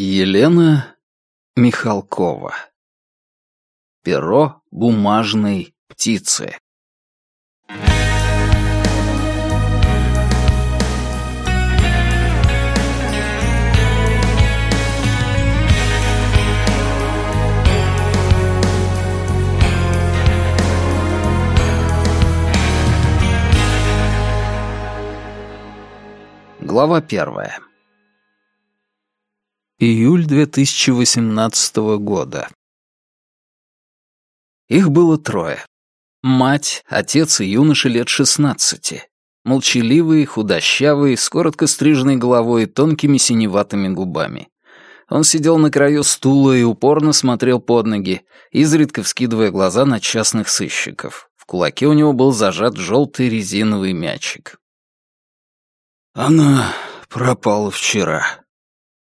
Елена Михалкова. Перо бумажной птицы. Глава первая. Июль 2018 года. Их было трое. Мать, отец и юноша лет шестнадцати. Молчаливый, худощавый, с коротко стриженной головой и тонкими синеватыми губами. Он сидел на краю стула и упорно смотрел под ноги, изредка вскидывая глаза на частных сыщиков. В кулаке у него был зажат желтый резиновый мячик. «Она пропала вчера»,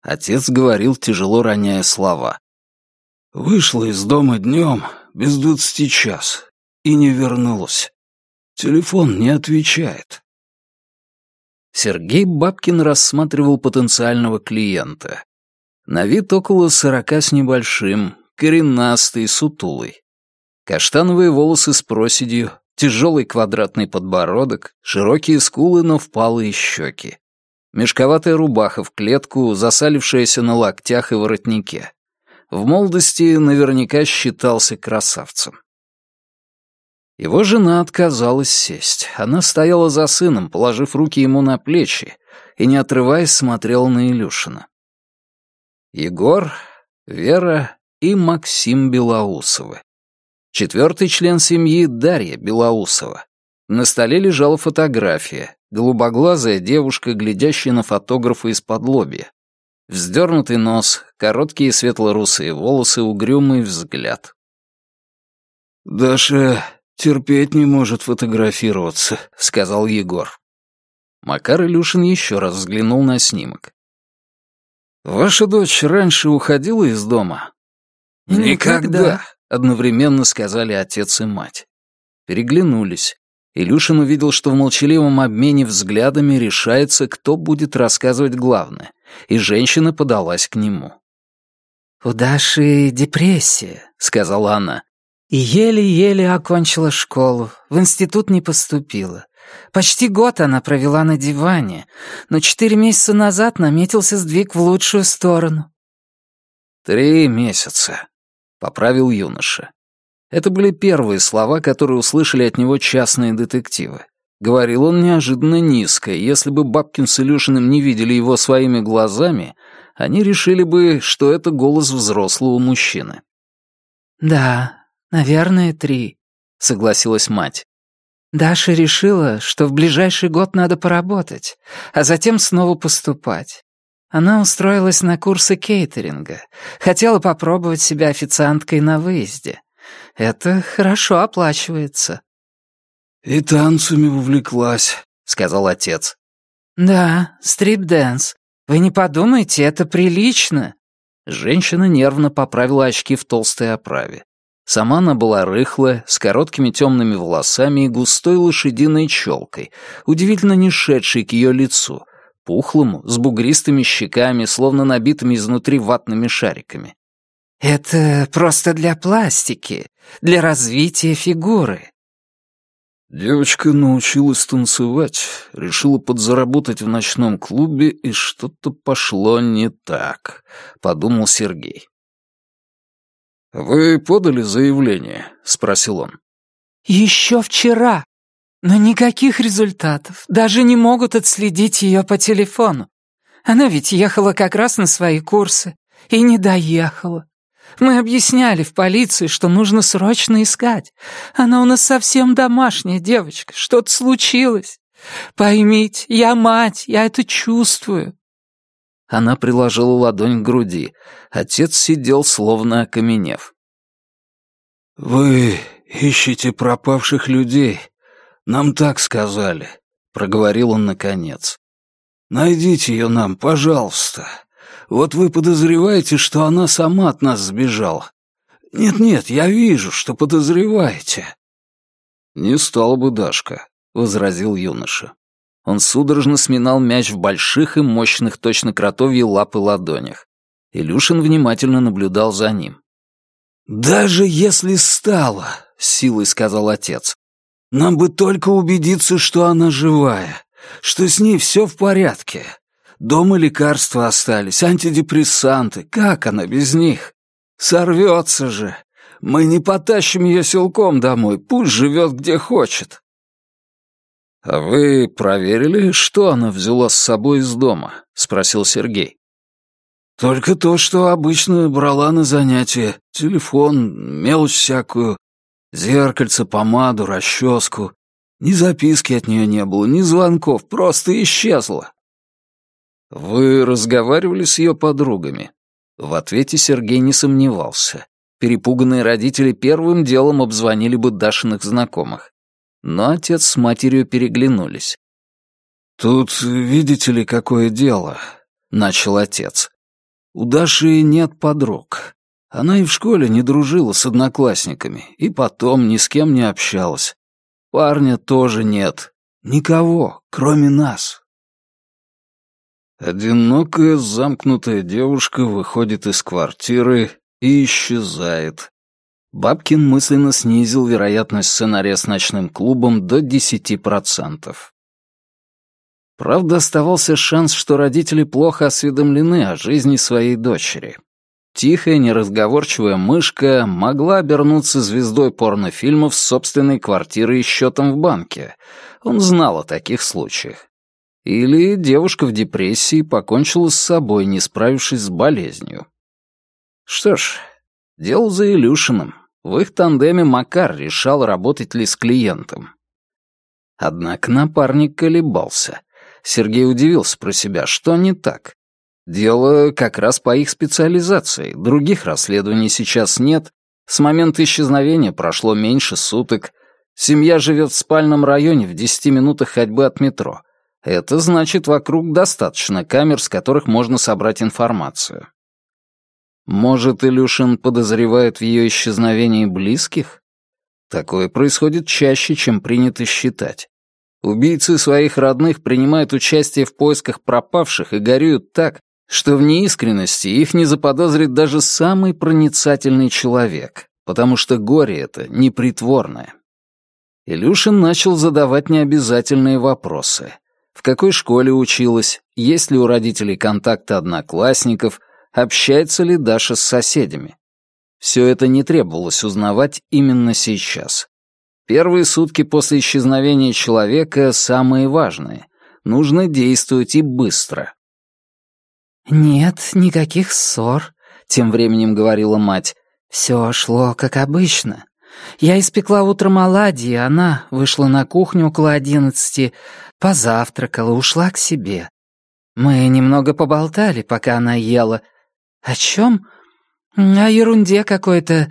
Отец говорил, тяжело роняя слова. «Вышла из дома днем, без двадцати час, и не вернулась. Телефон не отвечает». Сергей Бабкин рассматривал потенциального клиента. На вид около сорока с небольшим, коренастый, сутулый. Каштановые волосы с проседью, тяжелый квадратный подбородок, широкие скулы, но впалые щеки. Мешковатая рубаха в клетку, засалившаяся на локтях и воротнике. В молодости наверняка считался красавцем. Его жена отказалась сесть. Она стояла за сыном, положив руки ему на плечи, и, не отрываясь, смотрела на Илюшина. Егор, Вера и Максим Белоусовы. Четвертый член семьи — Дарья Белоусова. На столе лежала фотография. Голубоглазая девушка, глядящая на фотографа из-под лобья. Вздернутый нос, короткие светло-русые волосы, угрюмый взгляд. «Даша терпеть не может фотографироваться», — сказал Егор. Макар Илюшин еще раз взглянул на снимок. «Ваша дочь раньше уходила из дома?» «Никогда», — одновременно сказали отец и мать. Переглянулись. Илюшин увидел, что в молчаливом обмене взглядами решается, кто будет рассказывать главное, и женщина подалась к нему. «У Даши депрессия», — сказала она. «И еле-еле окончила школу, в институт не поступила. Почти год она провела на диване, но четыре месяца назад наметился сдвиг в лучшую сторону». «Три месяца», — поправил юноша. Это были первые слова, которые услышали от него частные детективы. Говорил он неожиданно низко, и если бы Бабкин с Илюшиным не видели его своими глазами, они решили бы, что это голос взрослого мужчины. «Да, наверное, три», — согласилась мать. Даша решила, что в ближайший год надо поработать, а затем снова поступать. Она устроилась на курсы кейтеринга, хотела попробовать себя официанткой на выезде. Это хорошо оплачивается». «И танцами увлеклась», — сказал отец. «Да, стрип-дэнс. Вы не подумайте, это прилично». Женщина нервно поправила очки в толстой оправе. Сама она была рыхлая, с короткими темными волосами и густой лошадиной челкой, удивительно не шедшей к ее лицу, пухлому, с бугристыми щеками, словно набитыми изнутри ватными шариками. «Это просто для пластики, для развития фигуры». Девочка научилась танцевать, решила подзаработать в ночном клубе, и что-то пошло не так, — подумал Сергей. «Вы подали заявление?» — спросил он. «Еще вчера. Но никаких результатов. Даже не могут отследить ее по телефону. Она ведь ехала как раз на свои курсы и не доехала. Мы объясняли в полиции, что нужно срочно искать. Она у нас совсем домашняя девочка. Что-то случилось. Поймите, я мать, я это чувствую». Она приложила ладонь к груди. Отец сидел, словно окаменев. «Вы ищете пропавших людей. Нам так сказали», — проговорил он наконец. «Найдите ее нам, пожалуйста. Вот вы подозреваете, что она сама от нас сбежала. Нет-нет, я вижу, что подозреваете». «Не стал бы, Дашка», — возразил юноша. Он судорожно сминал мяч в больших и мощных, точно кротовьи лапы ладонях. Илюшин внимательно наблюдал за ним. «Даже если стало», — силой сказал отец, — «нам бы только убедиться, что она живая, что с ней все в порядке. Дома лекарства остались, антидепрессанты. Как она без них? Сорвется же. Мы не потащим ее силком домой, пусть живет где хочет». «А вы проверили, что она взяла с собой из дома?» — спросил Сергей. Только то, что обычно брала на занятия. Телефон, мелочь всякую, зеркальце, помаду, расческу. Ни записки от нее не было, ни звонков, просто исчезла. Вы разговаривали с ее подругами? В ответе Сергей не сомневался. Перепуганные родители первым делом обзвонили бы Дашиных знакомых. Но отец с матерью переглянулись. «Тут, видите ли, какое дело», — начал отец. У Даши нет подруг. Она и в школе не дружила с одноклассниками, и потом ни с кем не общалась. Парня тоже нет. Никого, кроме нас. Одинокая, замкнутая девушка выходит из квартиры и исчезает. Бабкин мысленно снизил вероятность сценария с ночным клубом до десяти процентов. Правда, оставался шанс, что родители плохо осведомлены о жизни своей дочери. Тихая, неразговорчивая мышка могла обернуться звездой порнофильмов с собственной квартирой и счетом в банке. Он знал о таких случаях. Или девушка в депрессии покончила с собой, не справившись с болезнью. Что ж, дело за Илюшиным. В их тандеме Макар решал, работать ли с клиентом. Однако напарник колебался — Сергей удивился про себя, что не так. Дело как раз по их специализации, других расследований сейчас нет, с момента исчезновения прошло меньше суток, семья живет в спальном районе в десяти минутах ходьбы от метро. Это значит, вокруг достаточно камер, с которых можно собрать информацию. Может, Илюшин подозревает в ее исчезновении близких? Такое происходит чаще, чем принято считать. Убийцы своих родных принимают участие в поисках пропавших и горюют так, что в неискренности их не заподозрит даже самый проницательный человек, потому что горе это непритворное. Илюшин начал задавать необязательные вопросы. В какой школе училась, есть ли у родителей контакты одноклассников, общается ли Даша с соседями. Все это не требовалось узнавать именно сейчас. Первые сутки после исчезновения человека самые важные. Нужно действовать и быстро. «Нет никаких ссор», — тем временем говорила мать. «Все шло как обычно. Я испекла утром оладьи, она вышла на кухню около одиннадцати, позавтракала, ушла к себе. Мы немного поболтали, пока она ела. О чем? О ерунде какой-то.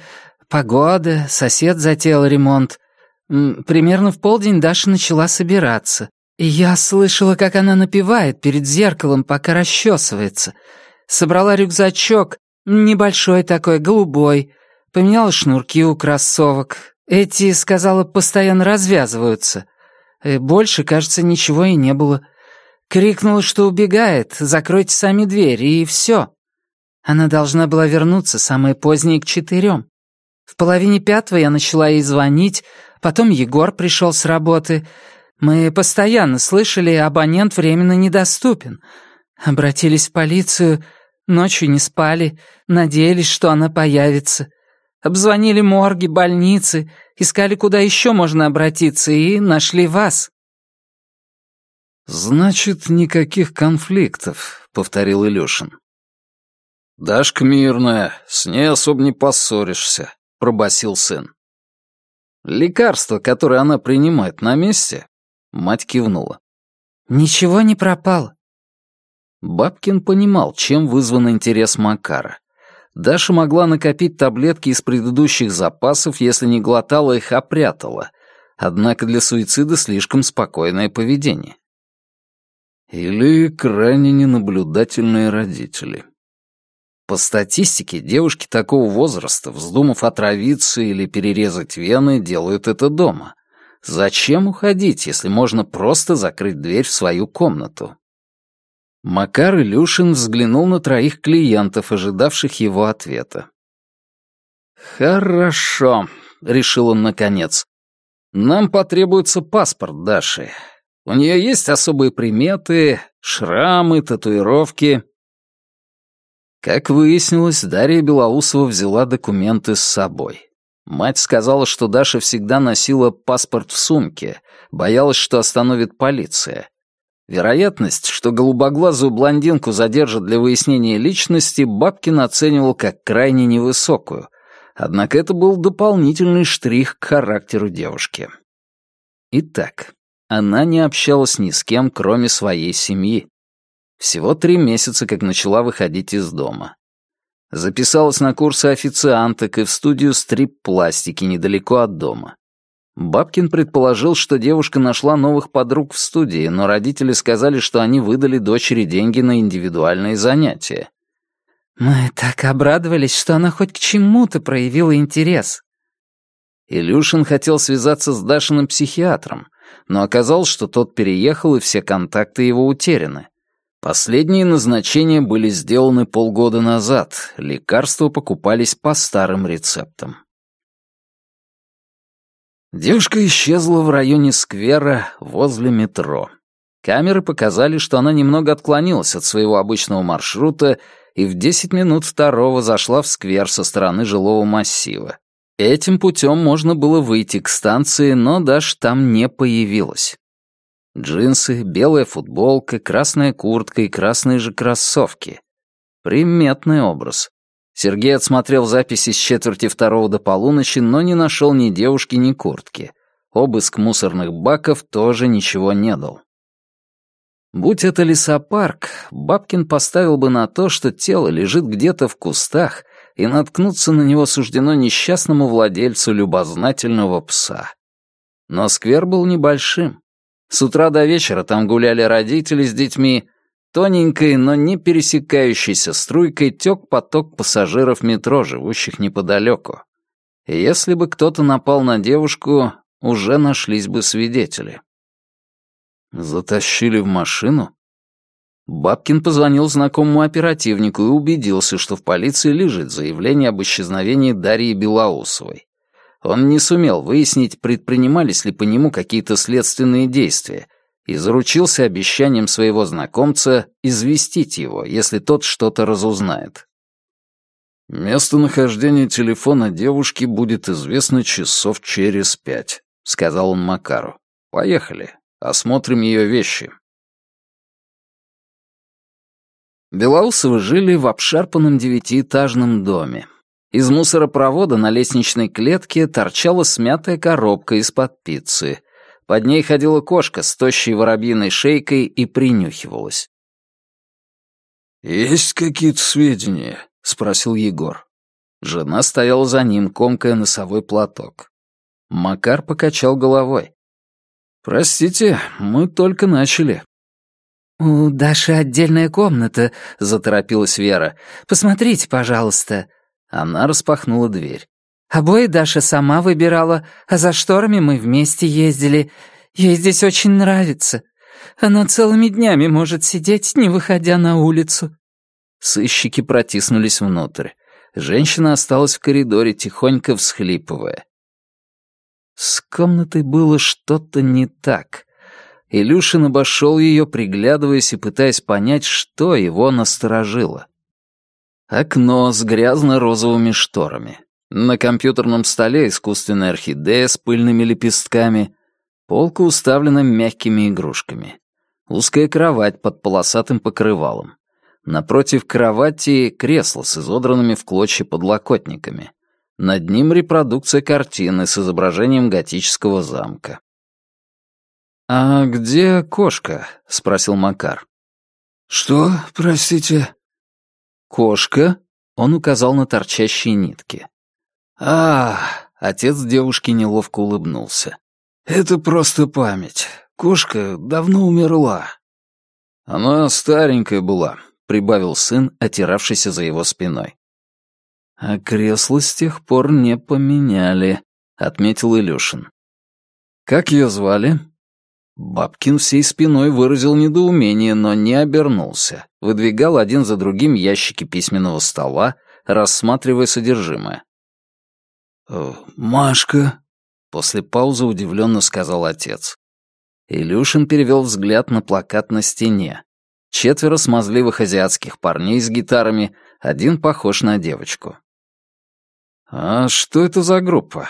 Погода, сосед затеял ремонт. Примерно в полдень Даша начала собираться. И я слышала, как она напевает перед зеркалом, пока расчесывается. Собрала рюкзачок, небольшой такой, голубой. Поменяла шнурки у кроссовок. Эти, сказала, постоянно развязываются. Э, больше, кажется, ничего и не было. Крикнула, что убегает, закройте сами дверь, и все. Она должна была вернуться самое позднее к четырем. В половине пятого я начала ей звонить, Потом Егор пришел с работы. Мы постоянно слышали, абонент временно недоступен. Обратились в полицию, ночью не спали, надеялись, что она появится. Обзвонили морги, больницы, искали, куда еще можно обратиться, и нашли вас. «Значит, никаких конфликтов», — повторил Илюшин. «Дашка мирная, с ней особо не поссоришься», — пробасил сын. Лекарство, которое она принимает, на месте?» Мать кивнула. «Ничего не пропало». Бабкин понимал, чем вызван интерес Макара. Даша могла накопить таблетки из предыдущих запасов, если не глотала их, а прятала. Однако для суицида слишком спокойное поведение. Или крайне ненаблюдательные родители. По статистике, девушки такого возраста, вздумав отравиться или перерезать вены, делают это дома. Зачем уходить, если можно просто закрыть дверь в свою комнату? Макар Илюшин взглянул на троих клиентов, ожидавших его ответа. «Хорошо», — решил он наконец. «Нам потребуется паспорт Даши. У нее есть особые приметы, шрамы, татуировки». Как выяснилось, Дарья Белоусова взяла документы с собой. Мать сказала, что Даша всегда носила паспорт в сумке, боялась, что остановит полиция. Вероятность, что голубоглазую блондинку задержат для выяснения личности, Бабкин оценивал как крайне невысокую, однако это был дополнительный штрих к характеру девушки. Итак, она не общалась ни с кем, кроме своей семьи. Всего три месяца, как начала выходить из дома. Записалась на курсы официанток и в студию стрип-пластики недалеко от дома. Бабкин предположил, что девушка нашла новых подруг в студии, но родители сказали, что они выдали дочери деньги на индивидуальные занятия. «Мы так обрадовались, что она хоть к чему-то проявила интерес». Илюшин хотел связаться с Дашиным психиатром, но оказалось, что тот переехал, и все контакты его утеряны. Последние назначения были сделаны полгода назад, лекарства покупались по старым рецептам. Девушка исчезла в районе сквера возле метро. Камеры показали, что она немного отклонилась от своего обычного маршрута и в 10 минут второго зашла в сквер со стороны жилого массива. Этим путем можно было выйти к станции, но Даш там не появилась. Джинсы, белая футболка, красная куртка и красные же кроссовки. Приметный образ. Сергей отсмотрел записи с четверти второго до полуночи, но не нашел ни девушки, ни куртки. Обыск мусорных баков тоже ничего не дал. Будь это лесопарк, Бабкин поставил бы на то, что тело лежит где-то в кустах, и наткнуться на него суждено несчастному владельцу любознательного пса. Но сквер был небольшим. С утра до вечера там гуляли родители с детьми. Тоненькой, но не пересекающейся струйкой тек поток пассажиров метро, живущих неподалеку. Если бы кто-то напал на девушку, уже нашлись бы свидетели. Затащили в машину? Бабкин позвонил знакомому оперативнику и убедился, что в полиции лежит заявление об исчезновении Дарьи Белоусовой. Он не сумел выяснить, предпринимались ли по нему какие-то следственные действия, и заручился обещанием своего знакомца известить его, если тот что-то разузнает. «Местонахождение телефона девушки будет известно часов через пять», — сказал он Макару. «Поехали, осмотрим ее вещи». Белоусовы жили в обшарпанном девятиэтажном доме. Из мусоропровода на лестничной клетке торчала смятая коробка из-под пиццы. Под ней ходила кошка с тощей воробьиной шейкой и принюхивалась. «Есть какие-то сведения?» — спросил Егор. Жена стояла за ним, комкая носовой платок. Макар покачал головой. «Простите, мы только начали». «У Даши отдельная комната», — заторопилась Вера. «Посмотрите, пожалуйста». Она распахнула дверь. «Обои Даша сама выбирала, а за шторами мы вместе ездили. Ей здесь очень нравится. Она целыми днями может сидеть, не выходя на улицу». Сыщики протиснулись внутрь. Женщина осталась в коридоре, тихонько всхлипывая. С комнатой было что-то не так. Илюшин обошел ее, приглядываясь и пытаясь понять, что его насторожило. Окно с грязно-розовыми шторами. На компьютерном столе искусственная орхидея с пыльными лепестками. Полка уставлена мягкими игрушками. Узкая кровать под полосатым покрывалом. Напротив кровати кресло с изодранными в клочья подлокотниками. Над ним репродукция картины с изображением готического замка. «А где кошка?» — спросил Макар. «Что, простите?» «Кошка?» — он указал на торчащие нитки. А отец девушки неловко улыбнулся. «Это просто память. Кошка давно умерла». «Она старенькая была», — прибавил сын, отиравшийся за его спиной. «А кресло с тех пор не поменяли», — отметил Илюшин. «Как ее звали?» Бабкин всей спиной выразил недоумение, но не обернулся. Выдвигал один за другим ящики письменного стола, рассматривая содержимое. «Э, «Машка», — после паузы удивленно сказал отец. Илюшин перевел взгляд на плакат на стене. Четверо смазливых азиатских парней с гитарами, один похож на девочку. «А что это за группа?»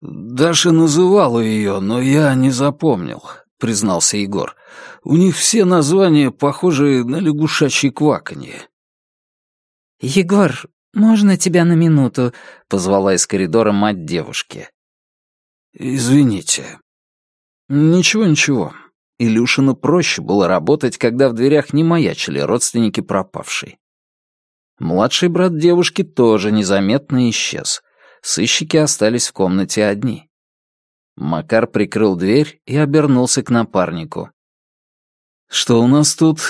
«Даша называла ее, но я не запомнил», — признался Егор. «У них все названия похожи на лягушачье кваканье». «Егор, можно тебя на минуту?» — позвала из коридора мать девушки. «Извините». «Ничего, ничего. Илюшину проще было работать, когда в дверях не маячили родственники пропавшей. Младший брат девушки тоже незаметно исчез — Сыщики остались в комнате одни. Макар прикрыл дверь и обернулся к напарнику. «Что у нас тут?»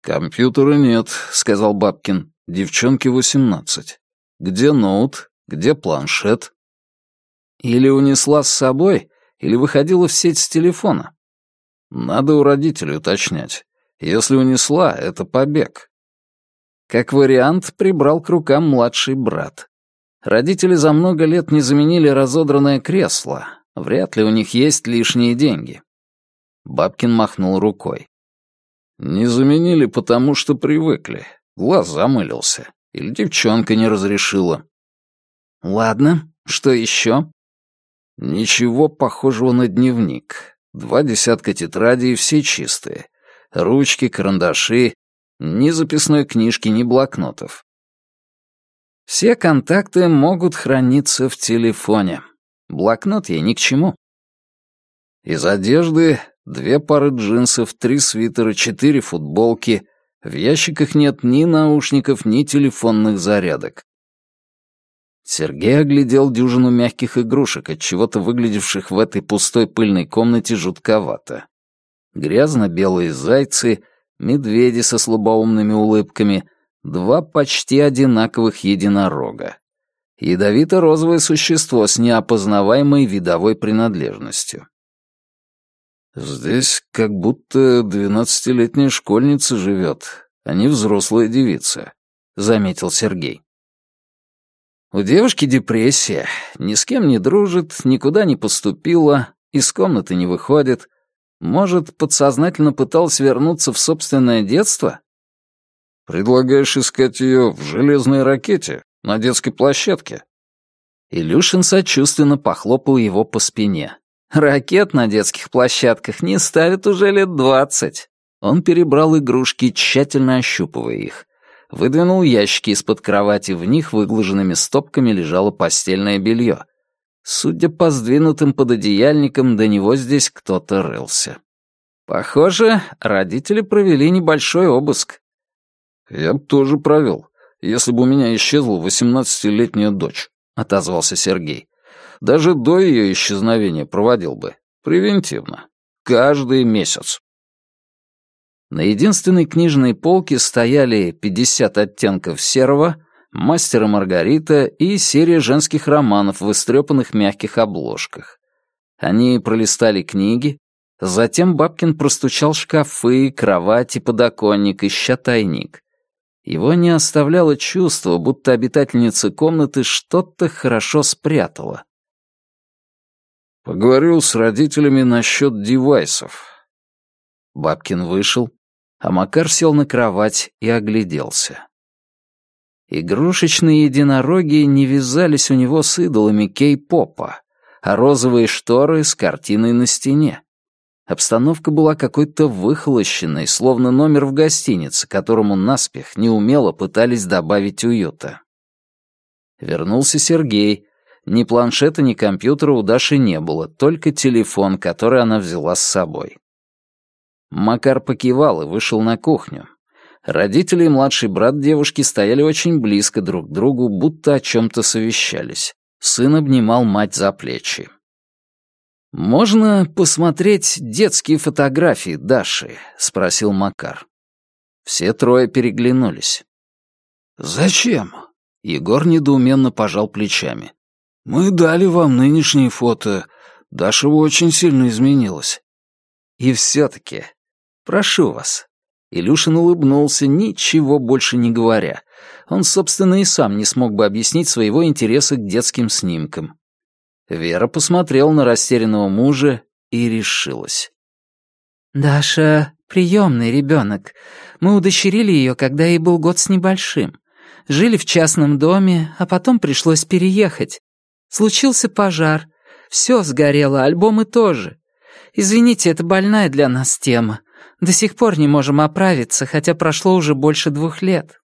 «Компьютера нет», — сказал Бабкин. «Девчонке восемнадцать. Где ноут? Где планшет?» «Или унесла с собой, или выходила в сеть с телефона?» «Надо у родителей уточнять. Если унесла, это побег». Как вариант, прибрал к рукам младший брат. Родители за много лет не заменили разодранное кресло. Вряд ли у них есть лишние деньги. Бабкин махнул рукой. Не заменили, потому что привыкли. Глаз замылился. Или девчонка не разрешила. Ладно, что еще? Ничего похожего на дневник. Два десятка тетрадей, все чистые. Ручки, карандаши, ни записной книжки, ни блокнотов. Все контакты могут храниться в телефоне. Блокнот ей ни к чему. Из одежды две пары джинсов, три свитера, четыре футболки. В ящиках нет ни наушников, ни телефонных зарядок. Сергей оглядел дюжину мягких игрушек, от чего-то выглядевших в этой пустой пыльной комнате жутковато. Грязно-белые зайцы, медведи со слабоумными улыбками — Два почти одинаковых единорога. Ядовито-розовое существо с неопознаваемой видовой принадлежностью. «Здесь как будто двенадцатилетняя школьница живет, а не взрослая девица», — заметил Сергей. У девушки депрессия, ни с кем не дружит, никуда не поступила, из комнаты не выходит. Может, подсознательно пыталась вернуться в собственное детство? Предлагаешь искать ее в железной ракете на детской площадке?» Илюшин сочувственно похлопал его по спине. «Ракет на детских площадках не ставят уже лет двадцать». Он перебрал игрушки, тщательно ощупывая их. Выдвинул ящики из-под кровати, в них выглаженными стопками лежало постельное белье. Судя по сдвинутым пододеяльникам, до него здесь кто-то рылся. Похоже, родители провели небольшой обыск. «Я бы тоже провел, если бы у меня исчезла восемнадцатилетняя дочь», — отозвался Сергей. «Даже до ее исчезновения проводил бы. Превентивно. Каждый месяц». На единственной книжной полке стояли «50 оттенков серого», «Мастер и Маргарита» и серия женских романов в истрепанных мягких обложках. Они пролистали книги, затем Бабкин простучал шкафы, кровать и подоконник, ища тайник. Его не оставляло чувство, будто обитательница комнаты что-то хорошо спрятала. Поговорил с родителями насчет девайсов. Бабкин вышел, а Макар сел на кровать и огляделся. Игрушечные единороги не вязались у него с идолами кей-попа, а розовые шторы с картиной на стене. Обстановка была какой-то выхолощенной, словно номер в гостинице, которому наспех неумело пытались добавить уюта. Вернулся Сергей. Ни планшета, ни компьютера у Даши не было, только телефон, который она взяла с собой. Макар покивал и вышел на кухню. Родители и младший брат девушки стояли очень близко друг к другу, будто о чем-то совещались. Сын обнимал мать за плечи. «Можно посмотреть детские фотографии Даши?» — спросил Макар. Все трое переглянулись. «Зачем?» — Егор недоуменно пожал плечами. «Мы дали вам нынешние фото. Даша очень сильно изменилась. И все-таки, прошу вас. Илюшин улыбнулся, ничего больше не говоря. Он, собственно, и сам не смог бы объяснить своего интереса к детским снимкам. Вера посмотрела на растерянного мужа и решилась. «Даша — приемный ребенок. Мы удочерили ее, когда ей был год с небольшим. Жили в частном доме, а потом пришлось переехать. Случился пожар. Все сгорело, альбомы тоже. Извините, это больная для нас тема. До сих пор не можем оправиться, хотя прошло уже больше двух лет».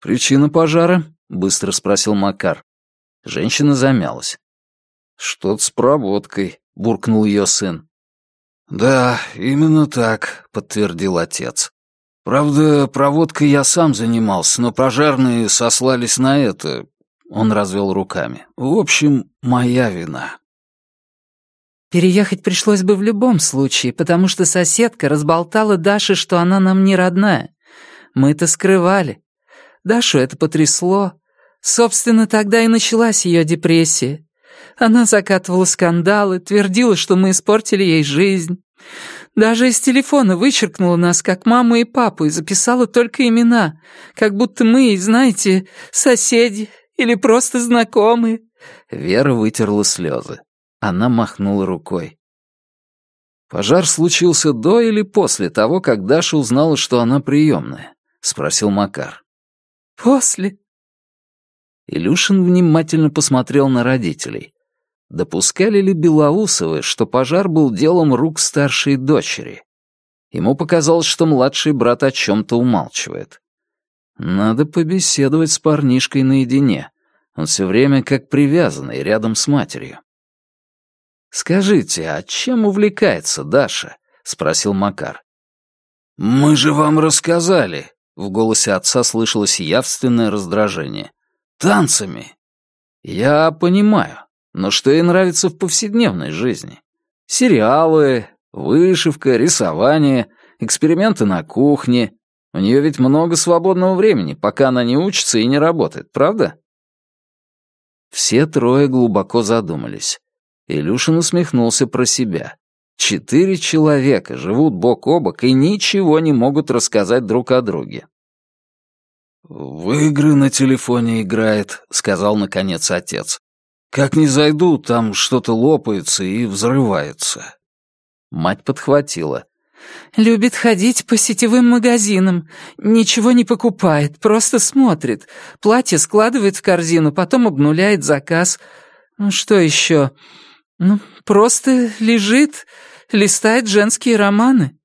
«Причина пожара?» — быстро спросил Макар. Женщина замялась. «Что-то с проводкой», — буркнул ее сын. «Да, именно так», — подтвердил отец. «Правда, проводкой я сам занимался, но пожарные сослались на это». Он развел руками. «В общем, моя вина». Переехать пришлось бы в любом случае, потому что соседка разболтала Даше, что она нам не родная. Мы это скрывали. Дашу это потрясло. Собственно, тогда и началась ее депрессия. Она закатывала скандалы, твердила, что мы испортили ей жизнь. Даже из телефона вычеркнула нас, как маму и папу, и записала только имена, как будто мы, знаете, соседи или просто знакомые». Вера вытерла слезы. Она махнула рукой. «Пожар случился до или после того, как Даша узнала, что она приемная?» — спросил Макар. «После». Илюшин внимательно посмотрел на родителей. Допускали ли Белоусовы, что пожар был делом рук старшей дочери? Ему показалось, что младший брат о чем-то умалчивает. Надо побеседовать с парнишкой наедине. Он все время как привязанный рядом с матерью. «Скажите, а чем увлекается Даша?» — спросил Макар. «Мы же вам рассказали», — в голосе отца слышалось явственное раздражение. «Танцами». «Я понимаю. Но что ей нравится в повседневной жизни? Сериалы, вышивка, рисование, эксперименты на кухне. У нее ведь много свободного времени, пока она не учится и не работает, правда? Все трое глубоко задумались. Илюшин усмехнулся про себя. Четыре человека живут бок о бок и ничего не могут рассказать друг о друге. «В игры на телефоне играет», — сказал наконец отец. Как не зайду, там что-то лопается и взрывается. Мать подхватила. Любит ходить по сетевым магазинам. Ничего не покупает, просто смотрит. Платье складывает в корзину, потом обнуляет заказ. Ну, что еще? Ну, просто лежит, листает женские романы.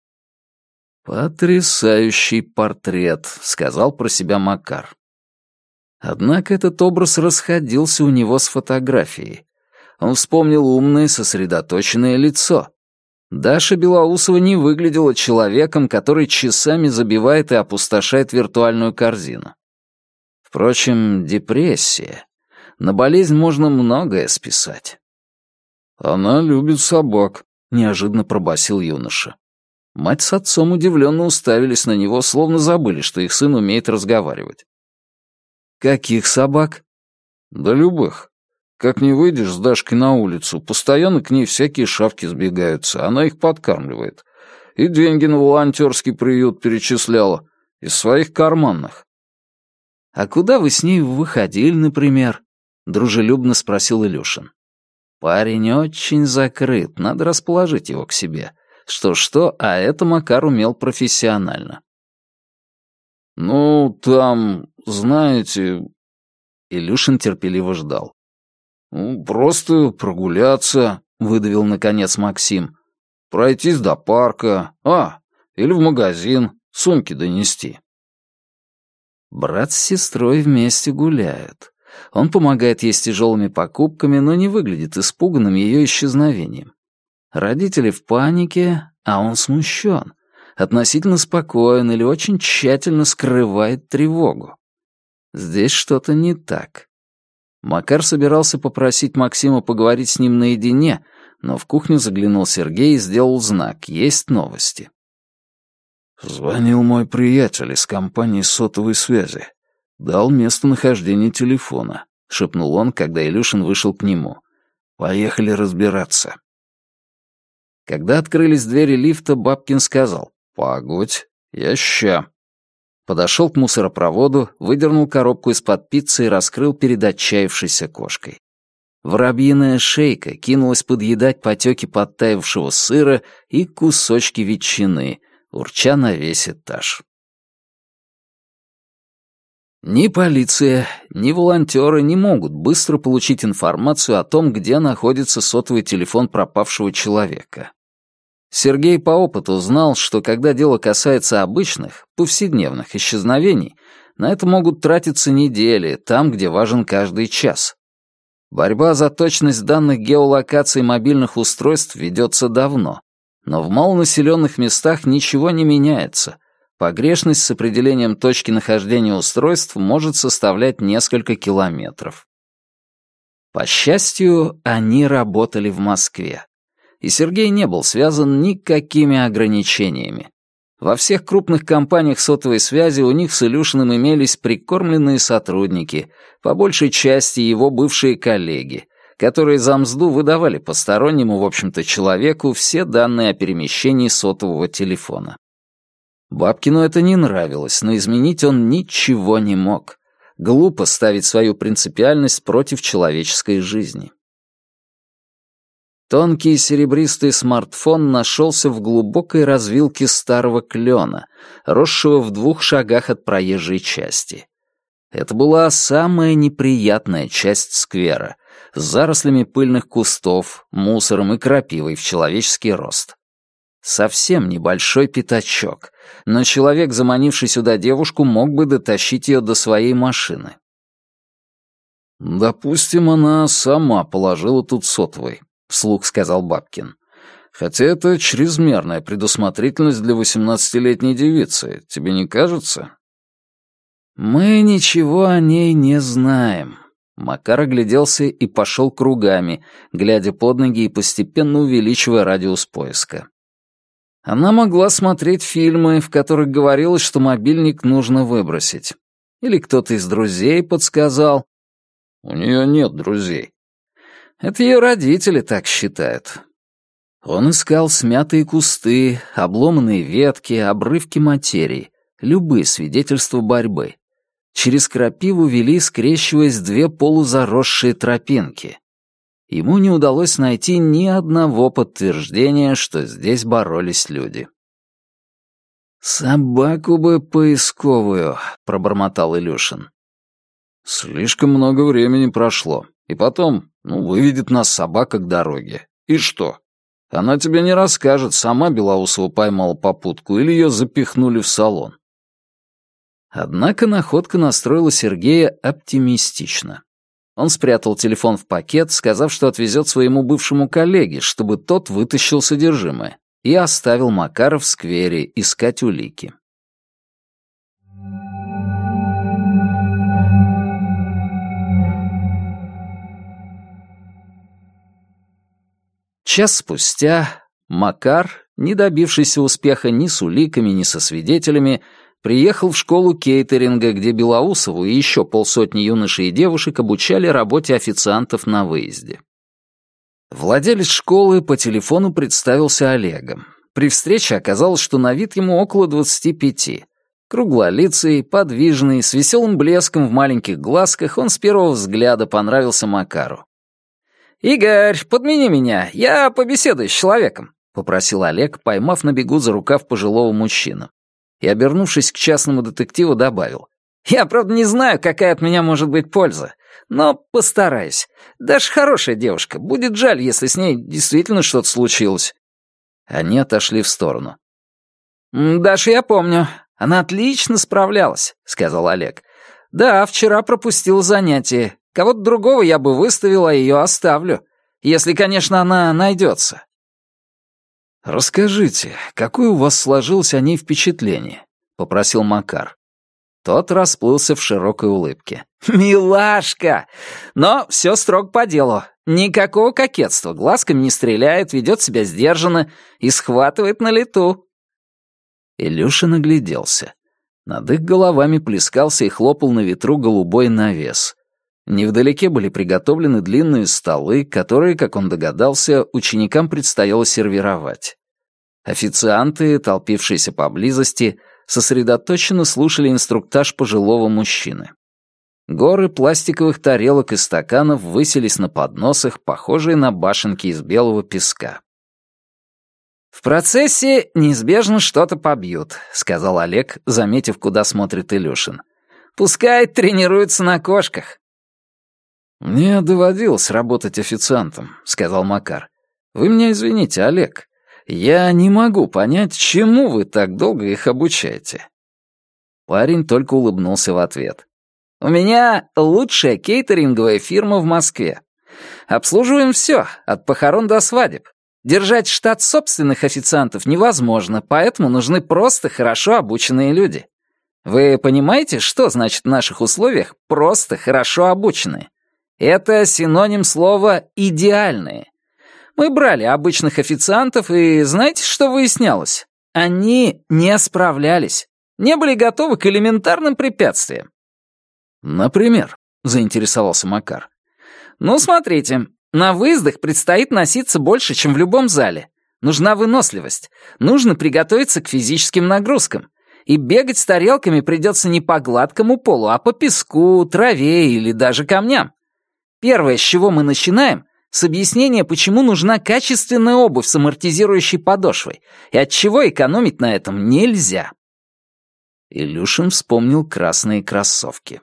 «Потрясающий портрет», — сказал про себя Макар. Однако этот образ расходился у него с фотографией. Он вспомнил умное, сосредоточенное лицо. Даша Белоусова не выглядела человеком, который часами забивает и опустошает виртуальную корзину. Впрочем, депрессия. На болезнь можно многое списать. «Она любит собак», — неожиданно пробасил юноша. Мать с отцом удивленно уставились на него, словно забыли, что их сын умеет разговаривать. «Каких собак?» «Да любых. Как не выйдешь с Дашкой на улицу, постоянно к ней всякие шавки сбегаются, она их подкармливает. И деньги на волонтерский приют перечисляла. Из своих карманных». «А куда вы с ней выходили, например?» — дружелюбно спросил Илюшин. Парень очень закрыт, надо расположить его к себе. Что-что, а это Макар умел профессионально. «Ну, там, знаете...» Илюшин терпеливо ждал. «Ну, просто прогуляться», — выдавил наконец Максим. «Пройтись до парка. А, или в магазин. Сумки донести». Брат с сестрой вместе гуляют. Он помогает ей с тяжелыми покупками, но не выглядит испуганным ее исчезновением. Родители в панике, а он смущен относительно спокоен или очень тщательно скрывает тревогу. Здесь что-то не так. Макар собирался попросить Максима поговорить с ним наедине, но в кухню заглянул Сергей и сделал знак «Есть новости». Звонил мой приятель из компании сотовой связи. Дал местонахождение телефона, шепнул он, когда Илюшин вышел к нему. Поехали разбираться. Когда открылись двери лифта, Бабкин сказал «Погодь, я ща». Подошел к мусоропроводу, выдернул коробку из-под пиццы и раскрыл перед отчаявшейся кошкой. Воробьиная шейка кинулась подъедать потеки подтаявшего сыра и кусочки ветчины, урча на весь этаж. Ни полиция, ни волонтеры не могут быстро получить информацию о том, где находится сотовый телефон пропавшего человека. Сергей по опыту знал, что когда дело касается обычных, повседневных исчезновений, на это могут тратиться недели, там, где важен каждый час. Борьба за точность данных геолокации мобильных устройств ведется давно, но в малонаселенных местах ничего не меняется — Погрешность с определением точки нахождения устройств может составлять несколько километров. По счастью, они работали в Москве. И Сергей не был связан никакими ограничениями. Во всех крупных компаниях сотовой связи у них с Илюшиным имелись прикормленные сотрудники, по большей части его бывшие коллеги, которые за мзду выдавали постороннему, в общем-то, человеку все данные о перемещении сотового телефона. Бабкину это не нравилось, но изменить он ничего не мог. Глупо ставить свою принципиальность против человеческой жизни. Тонкий серебристый смартфон нашелся в глубокой развилке старого клена, росшего в двух шагах от проезжей части. Это была самая неприятная часть сквера, с зарослями пыльных кустов, мусором и крапивой в человеческий рост. Совсем небольшой пятачок, но человек, заманивший сюда девушку, мог бы дотащить ее до своей машины. «Допустим, она сама положила тут сотовый», — вслух сказал Бабкин. «Хотя это чрезмерная предусмотрительность для восемнадцатилетней девицы, тебе не кажется?» «Мы ничего о ней не знаем», Макар огляделся и пошел кругами, глядя под ноги и постепенно увеличивая радиус поиска. Она могла смотреть фильмы, в которых говорилось, что мобильник нужно выбросить. Или кто-то из друзей подсказал. У нее нет друзей. Это ее родители так считают. Он искал смятые кусты, обломанные ветки, обрывки материи, любые свидетельства борьбы. Через крапиву вели, скрещиваясь, две полузаросшие тропинки ему не удалось найти ни одного подтверждения, что здесь боролись люди. «Собаку бы поисковую», — пробормотал Илюшин. «Слишком много времени прошло. И потом, ну, выведет нас собака к дороге. И что? Она тебе не расскажет, сама Белоусова поймала попутку или ее запихнули в салон». Однако находка настроила Сергея оптимистично. Он спрятал телефон в пакет, сказав, что отвезет своему бывшему коллеге, чтобы тот вытащил содержимое, и оставил Макара в сквере искать улики. Час спустя Макар, не добившийся успеха ни с уликами, ни со свидетелями, приехал в школу кейтеринга, где Белоусову и еще полсотни юношей и девушек обучали работе официантов на выезде. Владелец школы по телефону представился Олегом. При встрече оказалось, что на вид ему около 25. Круглолицый, подвижный, с веселым блеском в маленьких глазках, он с первого взгляда понравился Макару. «Игорь, подмени меня, я побеседую с человеком», — попросил Олег, поймав на бегу за рукав пожилого мужчину и, обернувшись к частному детективу, добавил. «Я, правда, не знаю, какая от меня может быть польза, но постараюсь. Даша хорошая девушка, будет жаль, если с ней действительно что-то случилось». Они отошли в сторону. «Даша я помню. Она отлично справлялась», — сказал Олег. «Да, вчера пропустил занятие. Кого-то другого я бы выставил, а ее оставлю. Если, конечно, она найдется. «Расскажите, какое у вас сложилось о ней впечатление?» — попросил Макар. Тот расплылся в широкой улыбке. «Милашка! Но все строго по делу. Никакого кокетства, глазками не стреляет, ведет себя сдержанно и схватывает на лету». Илюша нагляделся. Над их головами плескался и хлопал на ветру голубой навес. Невдалеке были приготовлены длинные столы, которые, как он догадался, ученикам предстояло сервировать. Официанты, толпившиеся поблизости, сосредоточенно слушали инструктаж пожилого мужчины. Горы пластиковых тарелок и стаканов высились на подносах, похожие на башенки из белого песка. «В процессе неизбежно что-то побьют», — сказал Олег, заметив, куда смотрит Илюшин. «Пускай тренируются на кошках». «Мне доводилось работать официантом», — сказал Макар. «Вы меня извините, Олег. Я не могу понять, чему вы так долго их обучаете». Парень только улыбнулся в ответ. «У меня лучшая кейтеринговая фирма в Москве. Обслуживаем все, от похорон до свадеб. Держать штат собственных официантов невозможно, поэтому нужны просто хорошо обученные люди. Вы понимаете, что значит в наших условиях «просто хорошо обученные»? Это синоним слова «идеальные». Мы брали обычных официантов, и знаете, что выяснялось? Они не справлялись, не были готовы к элементарным препятствиям. «Например?» — заинтересовался Макар. «Ну, смотрите, на выездах предстоит носиться больше, чем в любом зале. Нужна выносливость. Нужно приготовиться к физическим нагрузкам. И бегать с тарелками придется не по гладкому полу, а по песку, траве или даже камням. Первое, с чего мы начинаем, с объяснения, почему нужна качественная обувь с амортизирующей подошвой и от чего экономить на этом нельзя. Илюшин вспомнил красные кроссовки.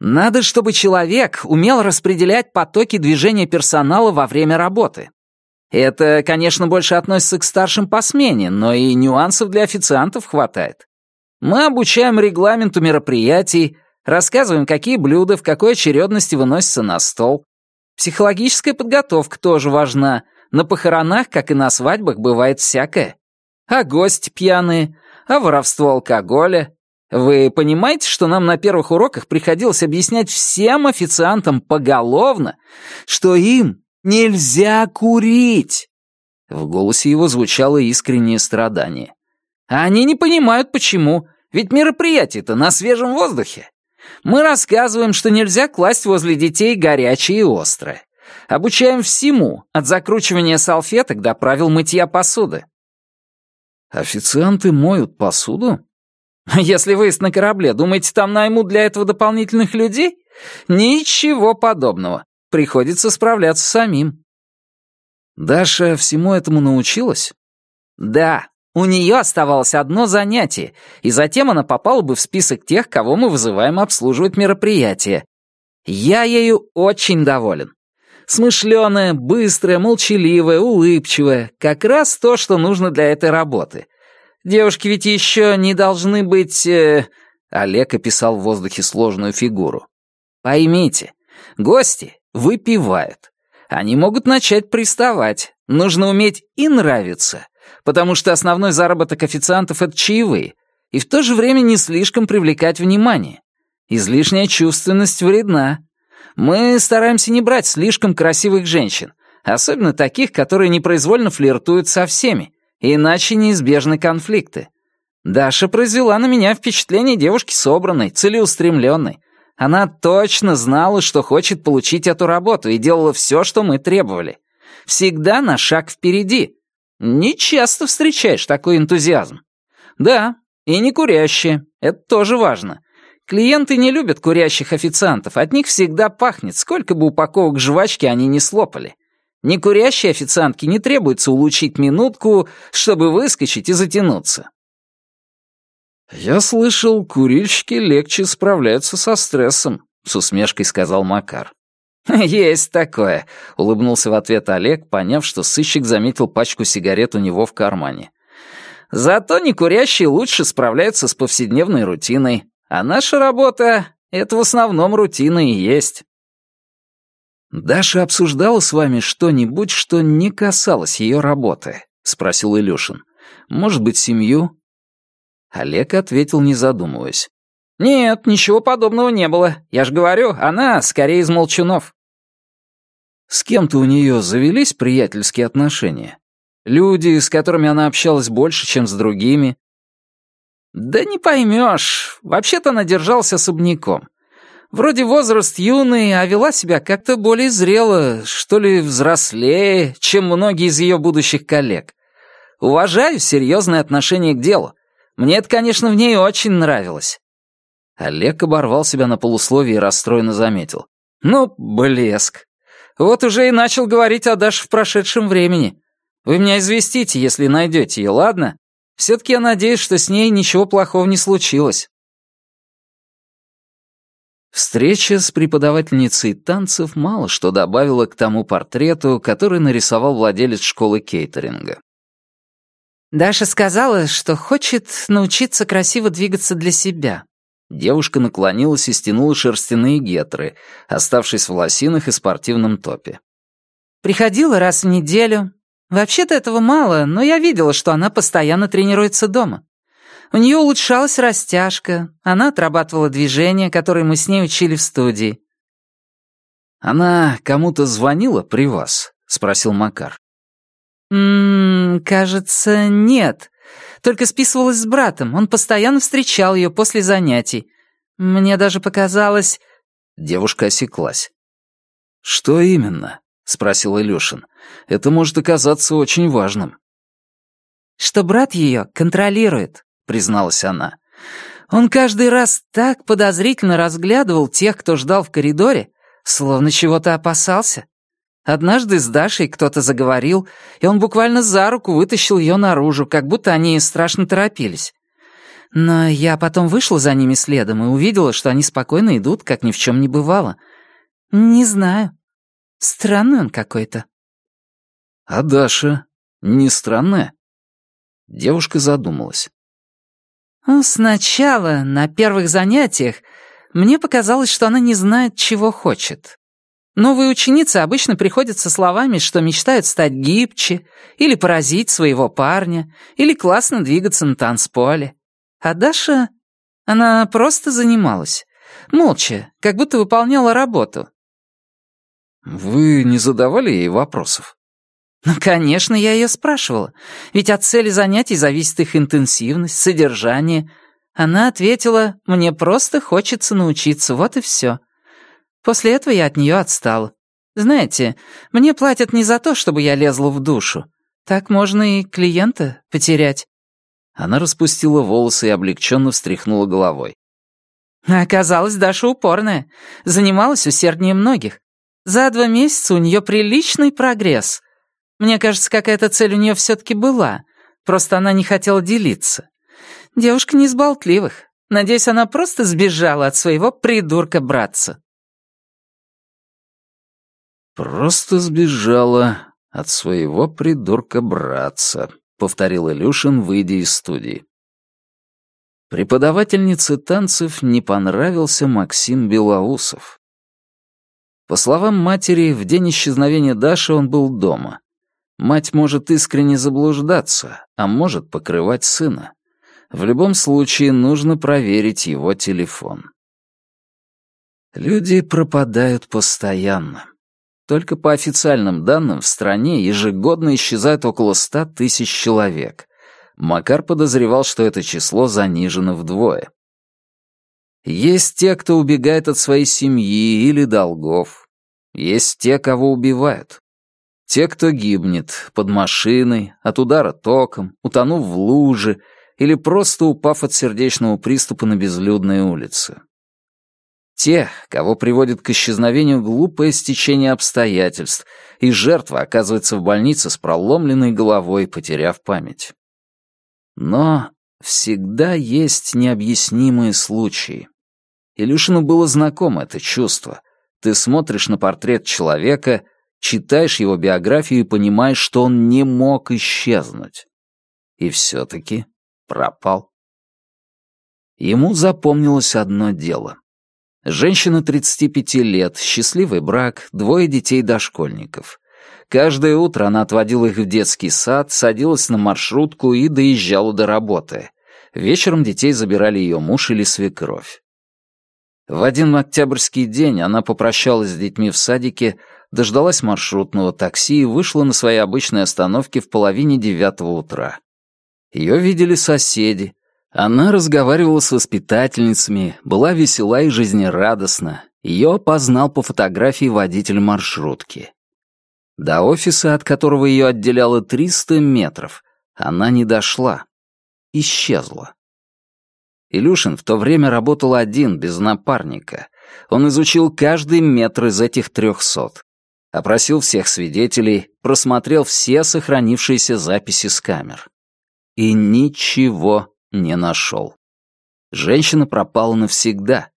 Надо, чтобы человек умел распределять потоки движения персонала во время работы. Это, конечно, больше относится к старшим по смене, но и нюансов для официантов хватает. Мы обучаем регламенту мероприятий, рассказываем, какие блюда в какой очередности выносятся на стол, Психологическая подготовка тоже важна. На похоронах, как и на свадьбах, бывает всякое. А гости пьяные, а воровство алкоголя. Вы понимаете, что нам на первых уроках приходилось объяснять всем официантам поголовно, что им нельзя курить? В голосе его звучало искреннее страдание. А они не понимают, почему, ведь мероприятие-то на свежем воздухе. Мы рассказываем, что нельзя класть возле детей горячее и острое. Обучаем всему, от закручивания салфеток до правил мытья посуды. Официанты моют посуду? Если выезд на корабле, думаете, там наймут для этого дополнительных людей? Ничего подобного. Приходится справляться самим. Даша всему этому научилась? Да, у нее оставалось одно занятие, и затем она попала бы в список тех, кого мы вызываем обслуживать мероприятие. Я ею очень доволен. Смышленая, быстрая, молчаливая, улыбчивая. Как раз то, что нужно для этой работы. Девушки ведь еще не должны быть... Э... Олег описал в воздухе сложную фигуру. Поймите, гости выпивают. Они могут начать приставать. Нужно уметь и нравиться, потому что основной заработок официантов — это чаевые, и в то же время не слишком привлекать внимание. Излишняя чувственность вредна. Мы стараемся не брать слишком красивых женщин, особенно таких, которые непроизвольно флиртуют со всеми, иначе неизбежны конфликты. Даша произвела на меня впечатление девушки собранной, целеустремленной. Она точно знала, что хочет получить эту работу и делала все, что мы требовали. Всегда на шаг впереди. Не часто встречаешь такой энтузиазм. Да, и не курящие. Это тоже важно. Клиенты не любят курящих официантов. От них всегда пахнет, сколько бы упаковок жвачки они не слопали. Некурящей официантке не требуется улучшить минутку, чтобы выскочить и затянуться. «Я слышал, курильщики легче справляются со стрессом», — с усмешкой сказал Макар. «Есть такое», — улыбнулся в ответ Олег, поняв, что сыщик заметил пачку сигарет у него в кармане. «Зато некурящие лучше справляются с повседневной рутиной, а наша работа — это в основном рутина и есть». «Даша обсуждала с вами что-нибудь, что не касалось ее работы?» — спросил Илюшин. «Может быть, семью?» Олег ответил, не задумываясь. «Нет, ничего подобного не было. Я же говорю, она скорее из молчунов». «С кем-то у нее завелись приятельские отношения? Люди, с которыми она общалась больше, чем с другими?» «Да не поймешь. Вообще-то она держалась особняком. Вроде возраст юный, а вела себя как-то более зрело, что ли взрослее, чем многие из ее будущих коллег. Уважаю серьезное отношение к делу. Мне это, конечно, в ней очень нравилось». Олег оборвал себя на полусловие и расстроенно заметил. «Ну, блеск. Вот уже и начал говорить о Даше в прошедшем времени. Вы меня известите, если найдете ее, ладно? Все-таки я надеюсь, что с ней ничего плохого не случилось». Встреча с преподавательницей танцев мало что добавила к тому портрету, который нарисовал владелец школы кейтеринга. «Даша сказала, что хочет научиться красиво двигаться для себя». Девушка наклонилась и стянула шерстяные гетры, оставшись в лосинах и спортивном топе. «Приходила раз в неделю. Вообще-то этого мало, но я видела, что она постоянно тренируется дома. У нее улучшалась растяжка, она отрабатывала движения, которые мы с ней учили в студии. «Она кому-то звонила при вас?» — спросил Макар. «Ммм, кажется, нет. Только списывалась с братом. Он постоянно встречал ее после занятий. Мне даже показалось...» Девушка осеклась. «Что именно?» — спросил Илюшин. «Это может оказаться очень важным». «Что брат ее контролирует призналась она. Он каждый раз так подозрительно разглядывал тех, кто ждал в коридоре, словно чего-то опасался. Однажды с Дашей кто-то заговорил, и он буквально за руку вытащил ее наружу, как будто они страшно торопились. Но я потом вышла за ними следом и увидела, что они спокойно идут, как ни в чем не бывало. Не знаю. Странный он какой-то. А Даша не странная? Девушка задумалась. Ну, сначала, на первых занятиях, мне показалось, что она не знает, чего хочет. Новые ученицы обычно приходят со словами, что мечтают стать гибче, или поразить своего парня, или классно двигаться на танцполе. А Даша... Она просто занималась. Молча, как будто выполняла работу. «Вы не задавали ей вопросов?» Ну, конечно, я ее спрашивала. Ведь от цели занятий зависит их интенсивность, содержание. Она ответила, мне просто хочется научиться, вот и все. После этого я от нее отстала. Знаете, мне платят не за то, чтобы я лезла в душу. Так можно и клиента потерять. Она распустила волосы и облегченно встряхнула головой. Оказалось, Даша упорная. Занималась усерднее многих. За два месяца у нее приличный прогресс — мне кажется, какая-то цель у нее все-таки была, просто она не хотела делиться. Девушка не из болтливых. Надеюсь, она просто сбежала от своего придурка-братца. «Просто сбежала от своего придурка-братца», — повторил Илюшин, выйдя из студии. Преподавательнице танцев не понравился Максим Белоусов. По словам матери, в день исчезновения Даши он был дома. Мать может искренне заблуждаться, а может покрывать сына. В любом случае нужно проверить его телефон. Люди пропадают постоянно. Только по официальным данным в стране ежегодно исчезает около ста тысяч человек. Макар подозревал, что это число занижено вдвое. Есть те, кто убегает от своей семьи или долгов. Есть те, кого убивают. Те, кто гибнет под машиной, от удара током, утонув в луже или просто упав от сердечного приступа на безлюдной улице. Те, кого приводит к исчезновению глупое стечение обстоятельств, и жертва оказывается в больнице с проломленной головой, потеряв память. Но всегда есть необъяснимые случаи. Илюшину было знакомо это чувство. Ты смотришь на портрет человека — читаешь его биографию и понимаешь, что он не мог исчезнуть. И все-таки пропал. Ему запомнилось одно дело. Женщина 35 лет, счастливый брак, двое детей-дошкольников. Каждое утро она отводила их в детский сад, садилась на маршрутку и доезжала до работы. Вечером детей забирали ее муж или свекровь. В один октябрьский день она попрощалась с детьми в садике, дождалась маршрутного такси и вышла на своей обычной остановке в половине девятого утра. Ее видели соседи. Она разговаривала с воспитательницами, была весела и жизнерадостна. Ее опознал по фотографии водитель маршрутки. До офиса, от которого ее отделяло 300 метров, она не дошла. Исчезла. Илюшин в то время работал один, без напарника. Он изучил каждый метр из этих трехсот. Опросил всех свидетелей, просмотрел все сохранившиеся записи с камер. И ничего не нашел. Женщина пропала навсегда.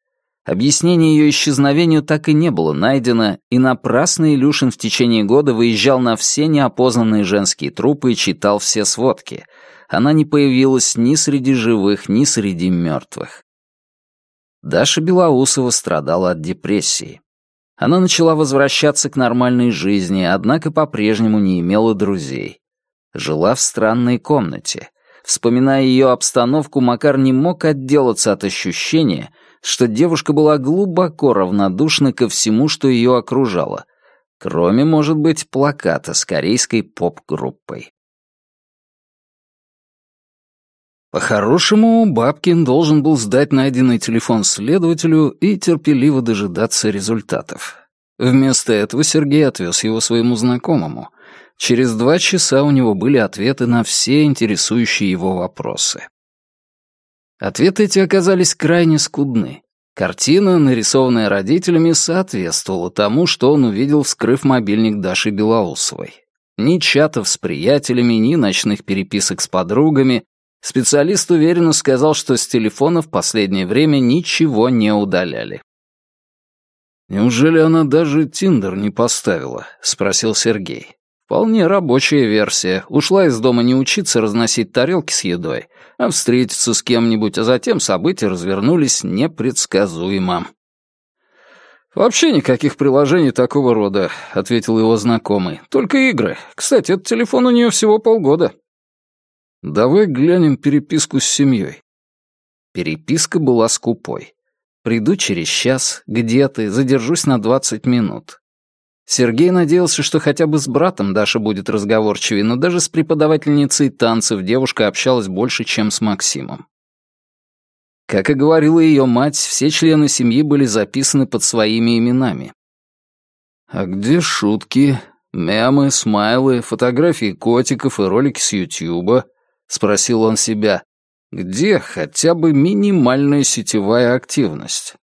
Объяснение ее исчезновению так и не было найдено, и напрасно Илюшин в течение года выезжал на все неопознанные женские трупы и читал все сводки. Она не появилась ни среди живых, ни среди мертвых. Даша Белоусова страдала от депрессии. Она начала возвращаться к нормальной жизни, однако по-прежнему не имела друзей. Жила в странной комнате. Вспоминая ее обстановку, Макар не мог отделаться от ощущения, что девушка была глубоко равнодушна ко всему, что ее окружало, кроме, может быть, плаката с корейской поп-группой. По-хорошему, Бабкин должен был сдать найденный телефон следователю и терпеливо дожидаться результатов. Вместо этого Сергей отвез его своему знакомому — Через два часа у него были ответы на все интересующие его вопросы. Ответы эти оказались крайне скудны. Картина, нарисованная родителями, соответствовала тому, что он увидел, вскрыв мобильник Даши Белоусовой. Ни чатов с приятелями, ни ночных переписок с подругами. Специалист уверенно сказал, что с телефона в последнее время ничего не удаляли. «Неужели она даже Тиндер не поставила?» — спросил Сергей. Вполне рабочая версия. Ушла из дома не учиться разносить тарелки с едой, а встретиться с кем-нибудь, а затем события развернулись непредсказуемо. «Вообще никаких приложений такого рода», — ответил его знакомый. «Только игры. Кстати, этот телефон у нее всего полгода». «Давай глянем переписку с семьей». Переписка была скупой. «Приду через час. Где ты? Задержусь на двадцать минут. Сергей надеялся, что хотя бы с братом Даша будет разговорчивее, но даже с преподавательницей танцев девушка общалась больше, чем с Максимом. Как и говорила ее мать, все члены семьи были записаны под своими именами. «А где шутки, мемы, смайлы, фотографии котиков и ролики с Ютьюба?» — спросил он себя. «Где хотя бы минимальная сетевая активность?»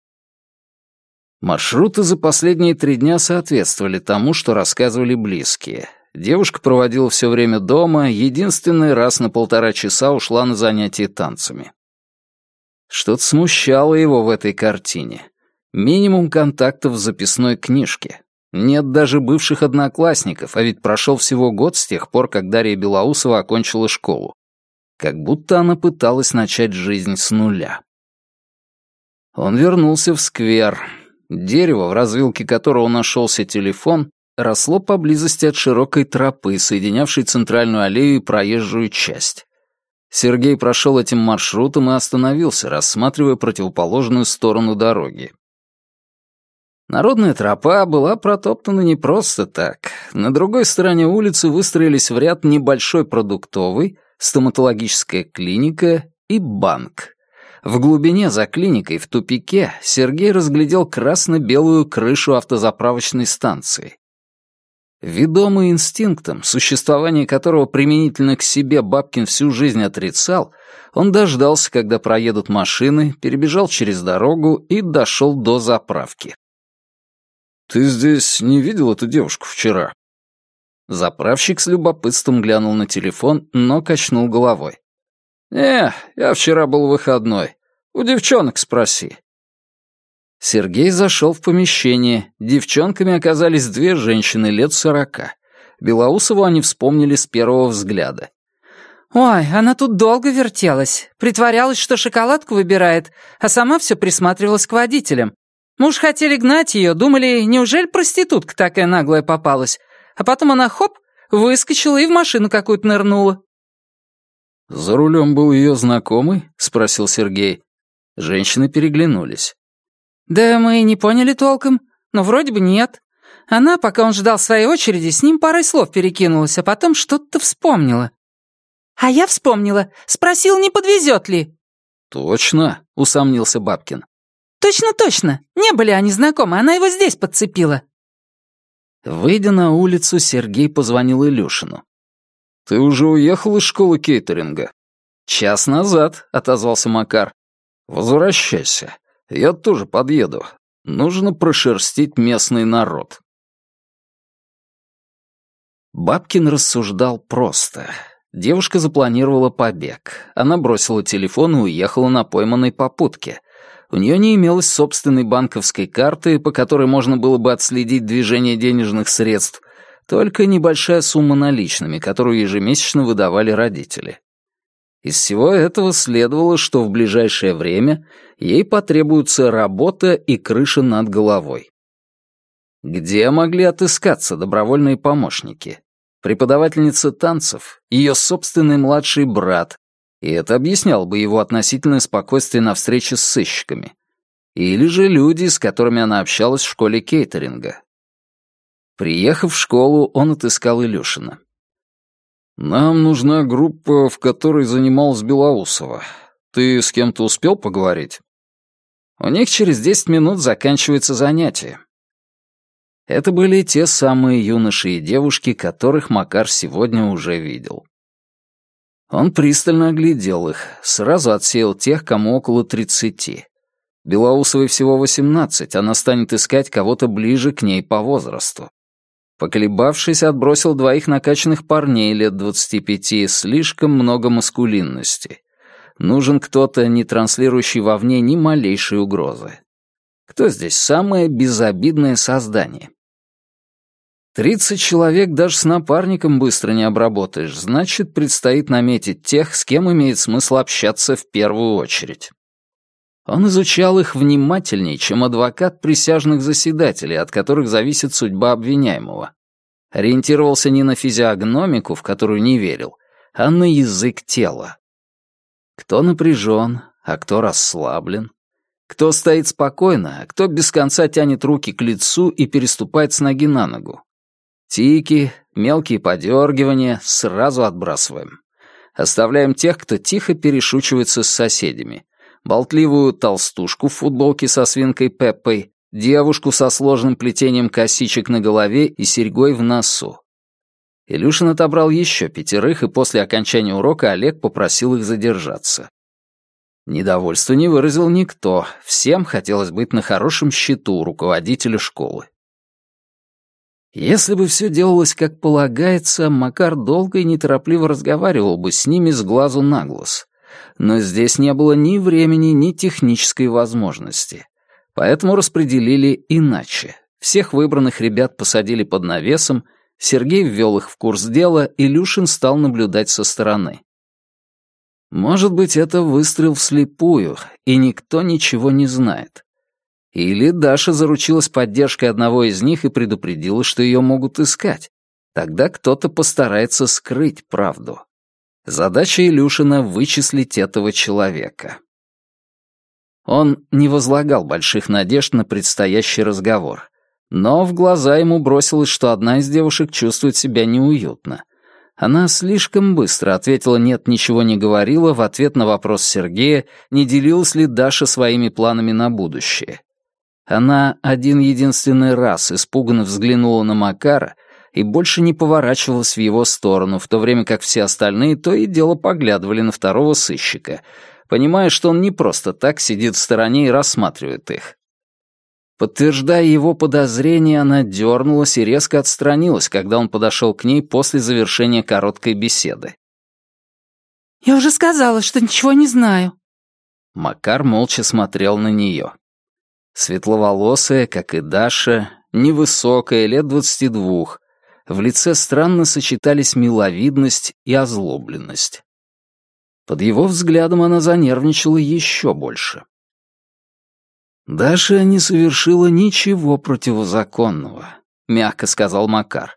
Маршруты за последние три дня соответствовали тому, что рассказывали близкие. Девушка проводила все время дома, единственный раз на полтора часа ушла на занятия танцами. Что-то смущало его в этой картине. Минимум контактов в записной книжке. Нет даже бывших одноклассников, а ведь прошел всего год с тех пор, как Дарья Белоусова окончила школу. Как будто она пыталась начать жизнь с нуля. Он вернулся в сквер, Дерево, в развилке которого нашелся телефон, росло поблизости от широкой тропы, соединявшей центральную аллею и проезжую часть. Сергей прошел этим маршрутом и остановился, рассматривая противоположную сторону дороги. Народная тропа была протоптана не просто так. На другой стороне улицы выстроились в ряд небольшой продуктовый, стоматологическая клиника и банк. В глубине за клиникой, в тупике, Сергей разглядел красно-белую крышу автозаправочной станции. Ведомый инстинктом, существование которого применительно к себе Бабкин всю жизнь отрицал, он дождался, когда проедут машины, перебежал через дорогу и дошел до заправки. «Ты здесь не видел эту девушку вчера?» Заправщик с любопытством глянул на телефон, но качнул головой. «Не, я вчера был выходной. У девчонок спроси». Сергей зашел в помещение. Девчонками оказались две женщины лет сорока. Белоусову они вспомнили с первого взгляда. «Ой, она тут долго вертелась. Притворялась, что шоколадку выбирает, а сама все присматривалась к водителям. Мы уж хотели гнать ее, думали, неужели проститутка такая наглая попалась? А потом она хоп, выскочила и в машину какую-то нырнула. «За рулем был ее знакомый?» — спросил Сергей. Женщины переглянулись. «Да мы и не поняли толком, но вроде бы нет. Она, пока он ждал своей очереди, с ним парой слов перекинулась, а потом что-то вспомнила». «А я вспомнила. Спросил, не подвезет ли?» «Точно?» — усомнился Бабкин. «Точно-точно! Не были они знакомы, она его здесь подцепила!» Выйдя на улицу, Сергей позвонил Илюшину. «Ты уже уехал из школы кейтеринга?» «Час назад», — отозвался Макар. «Возвращайся. Я тоже подъеду. Нужно прошерстить местный народ». Бабкин рассуждал просто. Девушка запланировала побег. Она бросила телефон и уехала на пойманной попутке. У нее не имелось собственной банковской карты, по которой можно было бы отследить движение денежных средств, только небольшая сумма наличными, которую ежемесячно выдавали родители. Из всего этого следовало, что в ближайшее время ей потребуется работа и крыша над головой. Где могли отыскаться добровольные помощники? Преподавательница танцев, ее собственный младший брат, и это объясняло бы его относительное спокойствие на встрече с сыщиками. Или же люди, с которыми она общалась в школе кейтеринга. Приехав в школу, он отыскал Илюшина. «Нам нужна группа, в которой занималась Белоусова. Ты с кем-то успел поговорить?» «У них через десять минут заканчивается занятие». Это были те самые юноши и девушки, которых Макар сегодня уже видел. Он пристально оглядел их, сразу отсеял тех, кому около тридцати. Белоусовой всего восемнадцать, она станет искать кого-то ближе к ней по возрасту. Поколебавшись, отбросил двоих накачанных парней лет двадцати пяти, слишком много маскулинности. Нужен кто-то, не транслирующий вовне ни малейшей угрозы. Кто здесь самое безобидное создание? Тридцать человек даже с напарником быстро не обработаешь, значит, предстоит наметить тех, с кем имеет смысл общаться в первую очередь. Он изучал их внимательнее, чем адвокат присяжных заседателей, от которых зависит судьба обвиняемого. Ориентировался не на физиогномику, в которую не верил, а на язык тела. Кто напряжен, а кто расслаблен. Кто стоит спокойно, а кто без конца тянет руки к лицу и переступает с ноги на ногу. Тики, мелкие подергивания сразу отбрасываем. Оставляем тех, кто тихо перешучивается с соседями болтливую толстушку в футболке со свинкой Пеппой, девушку со сложным плетением косичек на голове и серьгой в носу. Илюшин отобрал еще пятерых, и после окончания урока Олег попросил их задержаться. Недовольства не выразил никто, всем хотелось быть на хорошем счету у руководителя школы. Если бы все делалось как полагается, Макар долго и неторопливо разговаривал бы с ними с глазу на глаз но здесь не было ни времени, ни технической возможности. Поэтому распределили иначе. Всех выбранных ребят посадили под навесом, Сергей ввел их в курс дела, и Люшин стал наблюдать со стороны. Может быть, это выстрел вслепую, и никто ничего не знает. Или Даша заручилась поддержкой одного из них и предупредила, что ее могут искать. Тогда кто-то постарается скрыть правду. Задача Илюшина — вычислить этого человека. Он не возлагал больших надежд на предстоящий разговор, но в глаза ему бросилось, что одна из девушек чувствует себя неуютно. Она слишком быстро ответила «нет, ничего не говорила» в ответ на вопрос Сергея, не делилась ли Даша своими планами на будущее. Она один-единственный раз испуганно взглянула на Макара — и больше не поворачивалась в его сторону, в то время как все остальные то и дело поглядывали на второго сыщика, понимая, что он не просто так сидит в стороне и рассматривает их. Подтверждая его подозрения, она дернулась и резко отстранилась, когда он подошел к ней после завершения короткой беседы. «Я уже сказала, что ничего не знаю». Макар молча смотрел на нее. Светловолосая, как и Даша, невысокая, лет двадцати двух, в лице странно сочетались миловидность и озлобленность. Под его взглядом она занервничала еще больше. «Даша не совершила ничего противозаконного», — мягко сказал Макар.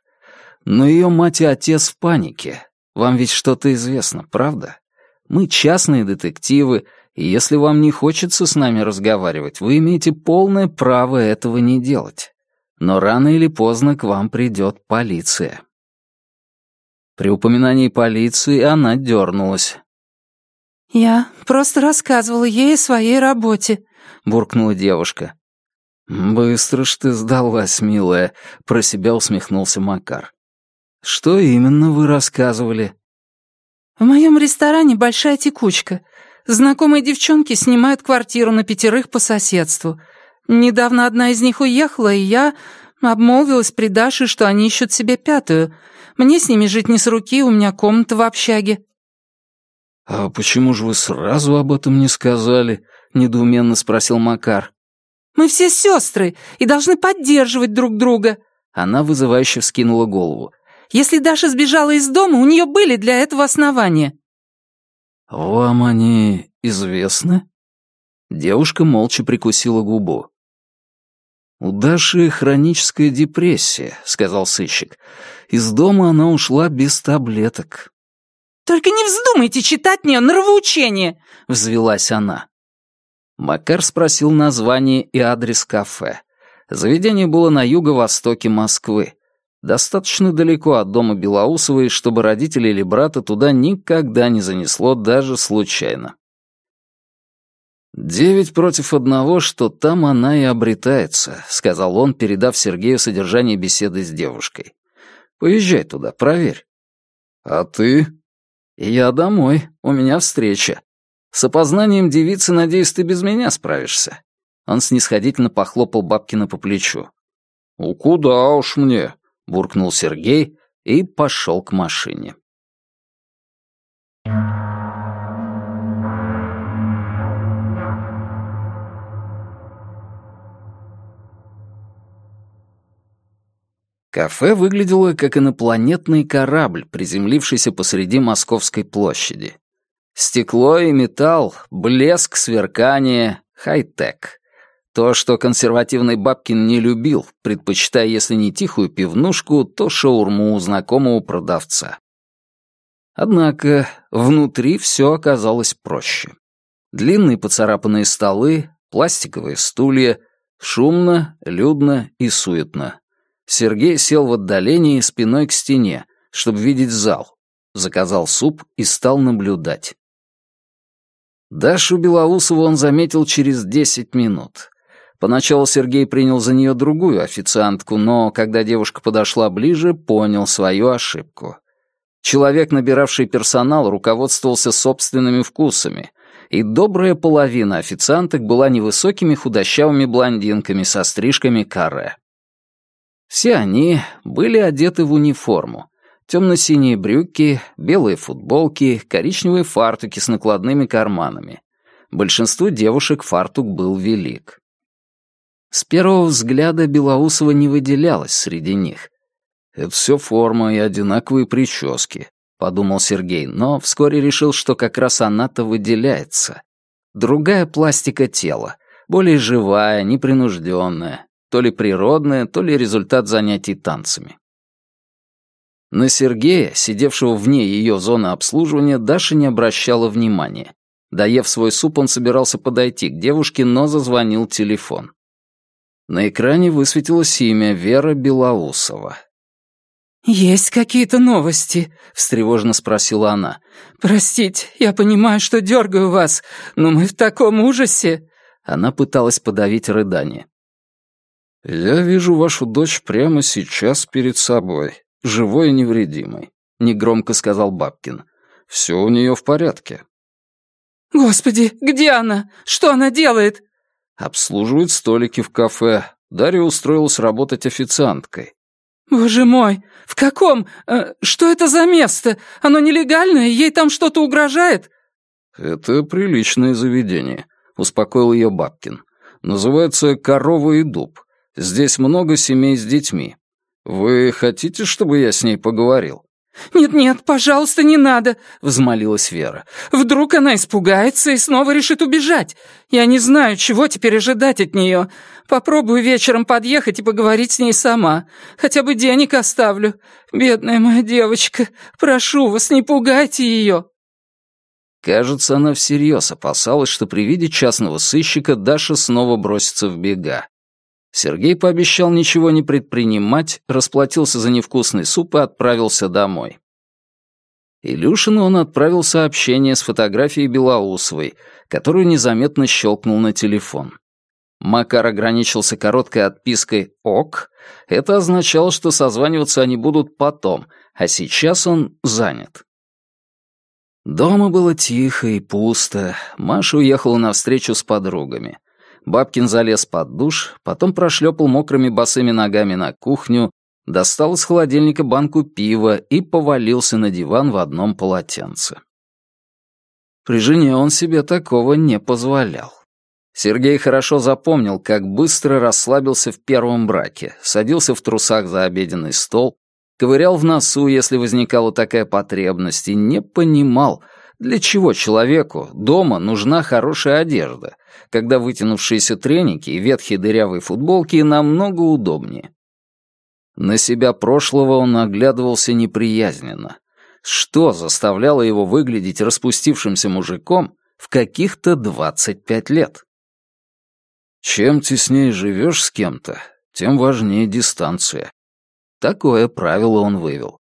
«Но ее мать и отец в панике. Вам ведь что-то известно, правда? Мы частные детективы, и если вам не хочется с нами разговаривать, вы имеете полное право этого не делать но рано или поздно к вам придет полиция». При упоминании полиции она дернулась. «Я просто рассказывала ей о своей работе», — буркнула девушка. «Быстро ж ты сдалась, милая», — про себя усмехнулся Макар. «Что именно вы рассказывали?» «В моем ресторане большая текучка. Знакомые девчонки снимают квартиру на пятерых по соседству. Недавно одна из них уехала, и я обмолвилась при Даше, что они ищут себе пятую. Мне с ними жить не с руки, у меня комната в общаге». «А почему же вы сразу об этом не сказали?» — недоуменно спросил Макар. Мы все сестры и должны поддерживать друг друга». Она вызывающе вскинула голову. «Если Даша сбежала из дома, у нее были для этого основания». «Вам они известны?» Девушка молча прикусила губу. «У Даши хроническая депрессия», — сказал сыщик. «Из дома она ушла без таблеток». «Только не вздумайте читать мне нравоучение!» — взвелась она. Макар спросил название и адрес кафе. Заведение было на юго-востоке Москвы. Достаточно далеко от дома Белоусовой, чтобы родители или брата туда никогда не занесло даже случайно. «Девять против одного, что там она и обретается», — сказал он, передав Сергею содержание беседы с девушкой. «Поезжай туда, проверь». «А ты?» «Я домой, у меня встреча. С опознанием девицы, надеюсь, ты без меня справишься». Он снисходительно похлопал Бабкина по плечу. «Ну, куда уж мне?» — буркнул Сергей и пошел к машине. Кафе выглядело как инопланетный корабль, приземлившийся посреди Московской площади. Стекло и металл, блеск, сверкание, хай-тек. То, что консервативный Бабкин не любил, предпочитая, если не тихую пивнушку, то шаурму у знакомого продавца. Однако внутри все оказалось проще. Длинные поцарапанные столы, пластиковые стулья, шумно, людно и суетно. Сергей сел в отдалении спиной к стене, чтобы видеть зал, заказал суп и стал наблюдать. Дашу Белоусову он заметил через десять минут. Поначалу Сергей принял за нее другую официантку, но, когда девушка подошла ближе, понял свою ошибку. Человек, набиравший персонал, руководствовался собственными вкусами, и добрая половина официанток была невысокими худощавыми блондинками со стрижками каре. Все они были одеты в униформу, темно-синие брюки, белые футболки, коричневые фартуки с накладными карманами. Большинству девушек фартук был велик. С первого взгляда Белоусова не выделялась среди них. «Это все форма и одинаковые прически», — подумал Сергей, но вскоре решил, что как раз она-то выделяется. Другая пластика тела, более живая, непринужденная, то ли природная, то ли результат занятий танцами. На Сергея, сидевшего вне ее зоны обслуживания, Даша не обращала внимания. Доев свой суп, он собирался подойти к девушке, но зазвонил телефон. На экране высветилось имя Вера Белоусова. «Есть какие-то новости?» — встревоженно спросила она. «Простите, я понимаю, что дергаю вас, но мы в таком ужасе!» Она пыталась подавить рыдание. «Я вижу вашу дочь прямо сейчас перед собой», живой и невредимой», — негромко сказал Бабкин. «Все у нее в порядке». «Господи, где она? Что она делает?» «Обслуживает столики в кафе. Дарья устроилась работать официанткой». «Боже мой, в каком? Э, что это за место? Оно нелегальное, ей там что-то угрожает?» «Это приличное заведение», — успокоил ее Бабкин. «Называется «Корова и дуб». Здесь много семей с детьми. «Вы хотите, чтобы я с ней поговорил?» «Нет-нет, пожалуйста, не надо», — взмолилась Вера. «Вдруг она испугается и снова решит убежать. Я не знаю, чего теперь ожидать от нее. Попробую вечером подъехать и поговорить с ней сама. Хотя бы денег оставлю. Бедная моя девочка, прошу вас, не пугайте ее». Кажется, она всерьез опасалась, что при виде частного сыщика Даша снова бросится в бега. Сергей пообещал ничего не предпринимать, расплатился за невкусный суп и отправился домой. Илюшину он отправил сообщение с фотографией Белоусовой, которую незаметно щелкнул на телефон. Макар ограничился короткой отпиской «ок». Это означало, что созваниваться они будут потом, а сейчас он занят. Дома было тихо и пусто. Маша уехала на встречу с подругами. Бабкин залез под душ, потом прошлепал мокрыми босыми ногами на кухню, достал из холодильника банку пива и повалился на диван в одном полотенце. При жене он себе такого не позволял. Сергей хорошо запомнил, как быстро расслабился в первом браке, садился в трусах за обеденный стол, ковырял в носу, если возникала такая потребность, и не понимал, для чего человеку дома нужна хорошая одежда, когда вытянувшиеся треники и ветхие дырявые футболки намного удобнее. На себя прошлого он оглядывался неприязненно. Что заставляло его выглядеть распустившимся мужиком в каких-то 25 лет? Чем теснее живешь с кем-то, тем важнее дистанция. Такое правило он вывел.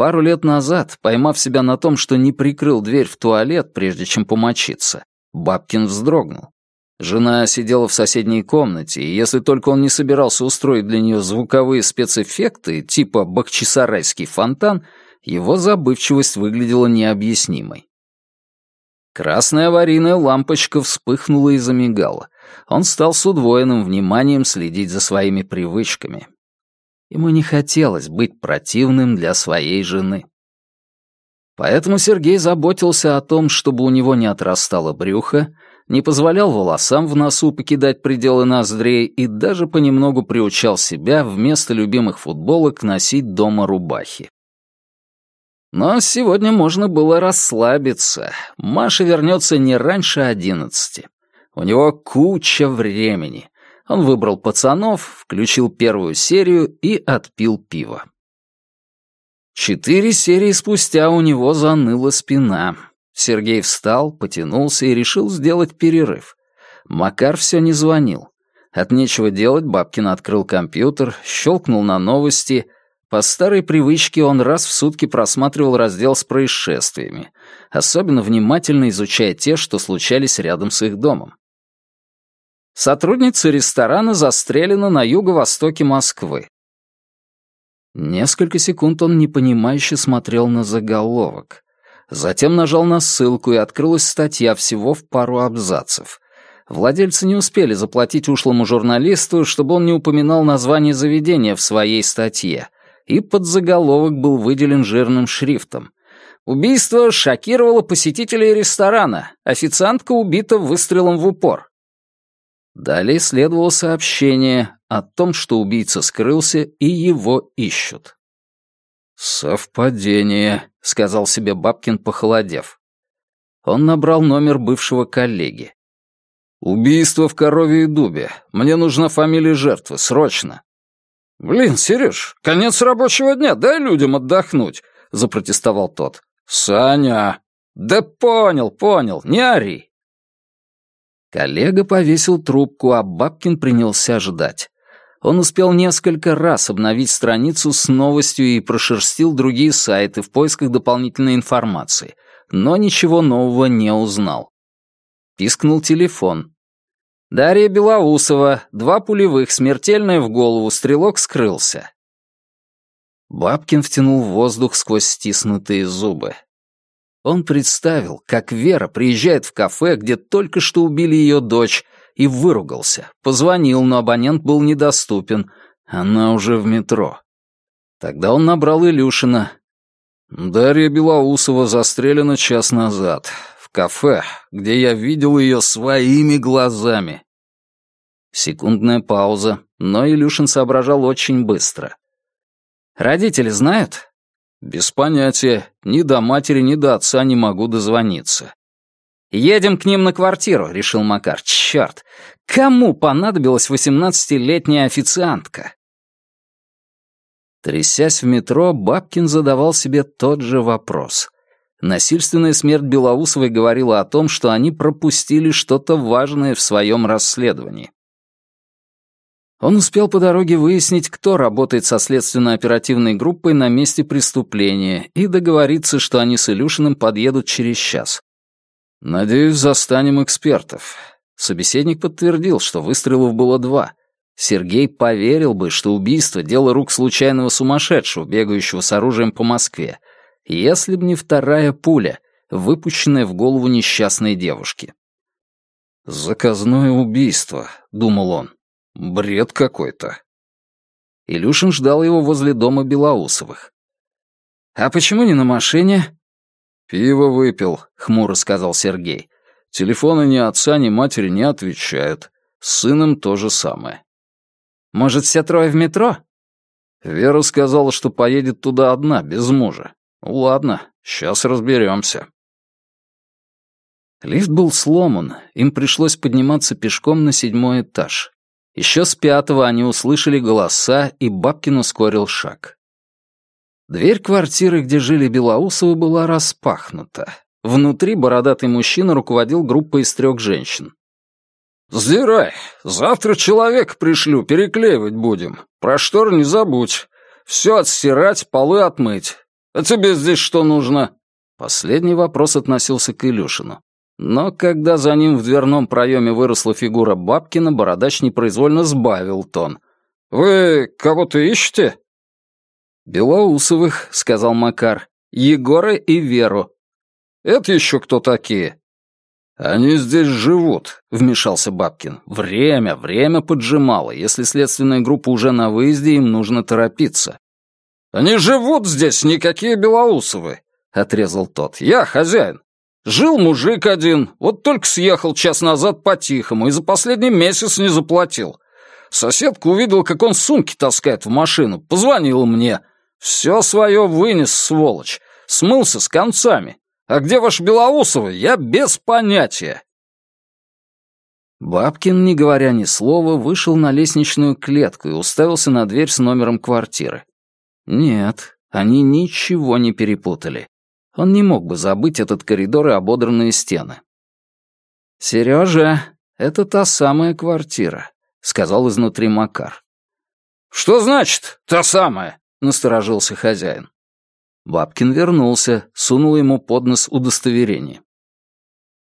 Пару лет назад, поймав себя на том, что не прикрыл дверь в туалет, прежде чем помочиться, Бабкин вздрогнул. Жена сидела в соседней комнате, и если только он не собирался устроить для нее звуковые спецэффекты, типа бахчисарайский фонтан, его забывчивость выглядела необъяснимой. Красная аварийная лампочка вспыхнула и замигала. Он стал с удвоенным вниманием следить за своими привычками. Ему не хотелось быть противным для своей жены. Поэтому Сергей заботился о том, чтобы у него не отрастало брюхо, не позволял волосам в носу покидать пределы ноздрей и даже понемногу приучал себя вместо любимых футболок носить дома рубахи. Но сегодня можно было расслабиться. Маша вернется не раньше одиннадцати. У него куча времени. Он выбрал пацанов, включил первую серию и отпил пиво. Четыре серии спустя у него заныла спина. Сергей встал, потянулся и решил сделать перерыв. Макар все не звонил. От нечего делать Бабкин открыл компьютер, щелкнул на новости — по старой привычке он раз в сутки просматривал раздел с происшествиями, особенно внимательно изучая те, что случались рядом с их домом. Сотрудница ресторана застрелена на юго-востоке Москвы. Несколько секунд он непонимающе смотрел на заголовок. Затем нажал на ссылку, и открылась статья всего в пару абзацев. Владельцы не успели заплатить ушлому журналисту, чтобы он не упоминал название заведения в своей статье — и подзаголовок был выделен жирным шрифтом. «Убийство шокировало посетителей ресторана. Официантка убита выстрелом в упор». Далее следовало сообщение о том, что убийца скрылся и его ищут. «Совпадение», — сказал себе Бабкин, похолодев. Он набрал номер бывшего коллеги. «Убийство в корове и дубе. Мне нужна фамилия жертвы, срочно». «Блин, Сереж, конец рабочего дня, дай людям отдохнуть», — запротестовал тот. «Саня!» «Да понял, понял, не ори!» Коллега повесил трубку, а Бабкин принялся ждать. Он успел несколько раз обновить страницу с новостью и прошерстил другие сайты в поисках дополнительной информации, но ничего нового не узнал. Пискнул телефон. Дарья Белоусова, два пулевых, смертельная в голову, стрелок скрылся. Бабкин втянул воздух сквозь стиснутые зубы. Он представил, как Вера приезжает в кафе, где только что убили ее дочь, и выругался. Позвонил, но абонент был недоступен. Она уже в метро. Тогда он набрал Илюшина. Дарья Белоусова застрелена час назад кафе, где я видел ее своими глазами. Секундная пауза, но Илюшин соображал очень быстро. «Родители знают?» «Без понятия. Ни до матери, ни до отца не могу дозвониться». «Едем к ним на квартиру», — решил Макар. «Черт! Кому понадобилась восемнадцатилетняя официантка?» Трясясь в метро, Бабкин задавал себе тот же вопрос. Насильственная смерть Белоусовой говорила о том, что они пропустили что-то важное в своем расследовании. Он успел по дороге выяснить, кто работает со следственно-оперативной группой на месте преступления и договориться, что они с Илюшиным подъедут через час. «Надеюсь, застанем экспертов». Собеседник подтвердил, что выстрелов было два. Сергей поверил бы, что убийство — дело рук случайного сумасшедшего, бегающего с оружием по Москве, если б не вторая пуля, выпущенная в голову несчастной девушки. «Заказное убийство», — думал он. Бред какой-то. Илюшин ждал его возле дома Белоусовых. «А почему не на машине?» «Пиво выпил», — хмуро сказал Сергей. «Телефоны ни отца, ни матери не отвечают. С сыном то же самое». «Может, все трое в метро?» Вера сказала, что поедет туда одна, без мужа. «Ладно, сейчас разберемся». Лифт был сломан, им пришлось подниматься пешком на седьмой этаж. Еще с пятого они услышали голоса, и Бабкин ускорил шаг. Дверь квартиры, где жили Белоусовы, была распахнута. Внутри бородатый мужчина руководил группой из трех женщин. «Сдирай. Завтра человек пришлю, переклеивать будем. Про штор не забудь. Все отстирать, полы отмыть. А тебе здесь что нужно?» Последний вопрос относился к Илюшину. Но когда за ним в дверном проеме выросла фигура Бабкина, бородач непроизвольно сбавил тон. «Вы кого-то ищете?» «Белоусовых», — сказал Макар. «Егора и Веру». «Это еще кто такие?» «Они здесь живут», — вмешался Бабкин. «Время, время поджимало. Если следственная группа уже на выезде, им нужно торопиться». «Они живут здесь, никакие Белоусовы», — отрезал тот. «Я хозяин. Жил мужик один, вот только съехал час назад по-тихому и за последний месяц не заплатил. Соседка увидела, как он сумки таскает в машину, позвонила мне. Все свое вынес, сволочь. Смылся с концами. А где ваш Белоусовый, я без понятия. Бабкин, не говоря ни слова, вышел на лестничную клетку и уставился на дверь с номером квартиры. Нет, они ничего не перепутали. Он не мог бы забыть этот коридор и ободранные стены. «Сережа, это та самая квартира», — сказал изнутри Макар. «Что значит «та самая»?» — насторожился хозяин. Бабкин вернулся, сунул ему под нос удостоверение.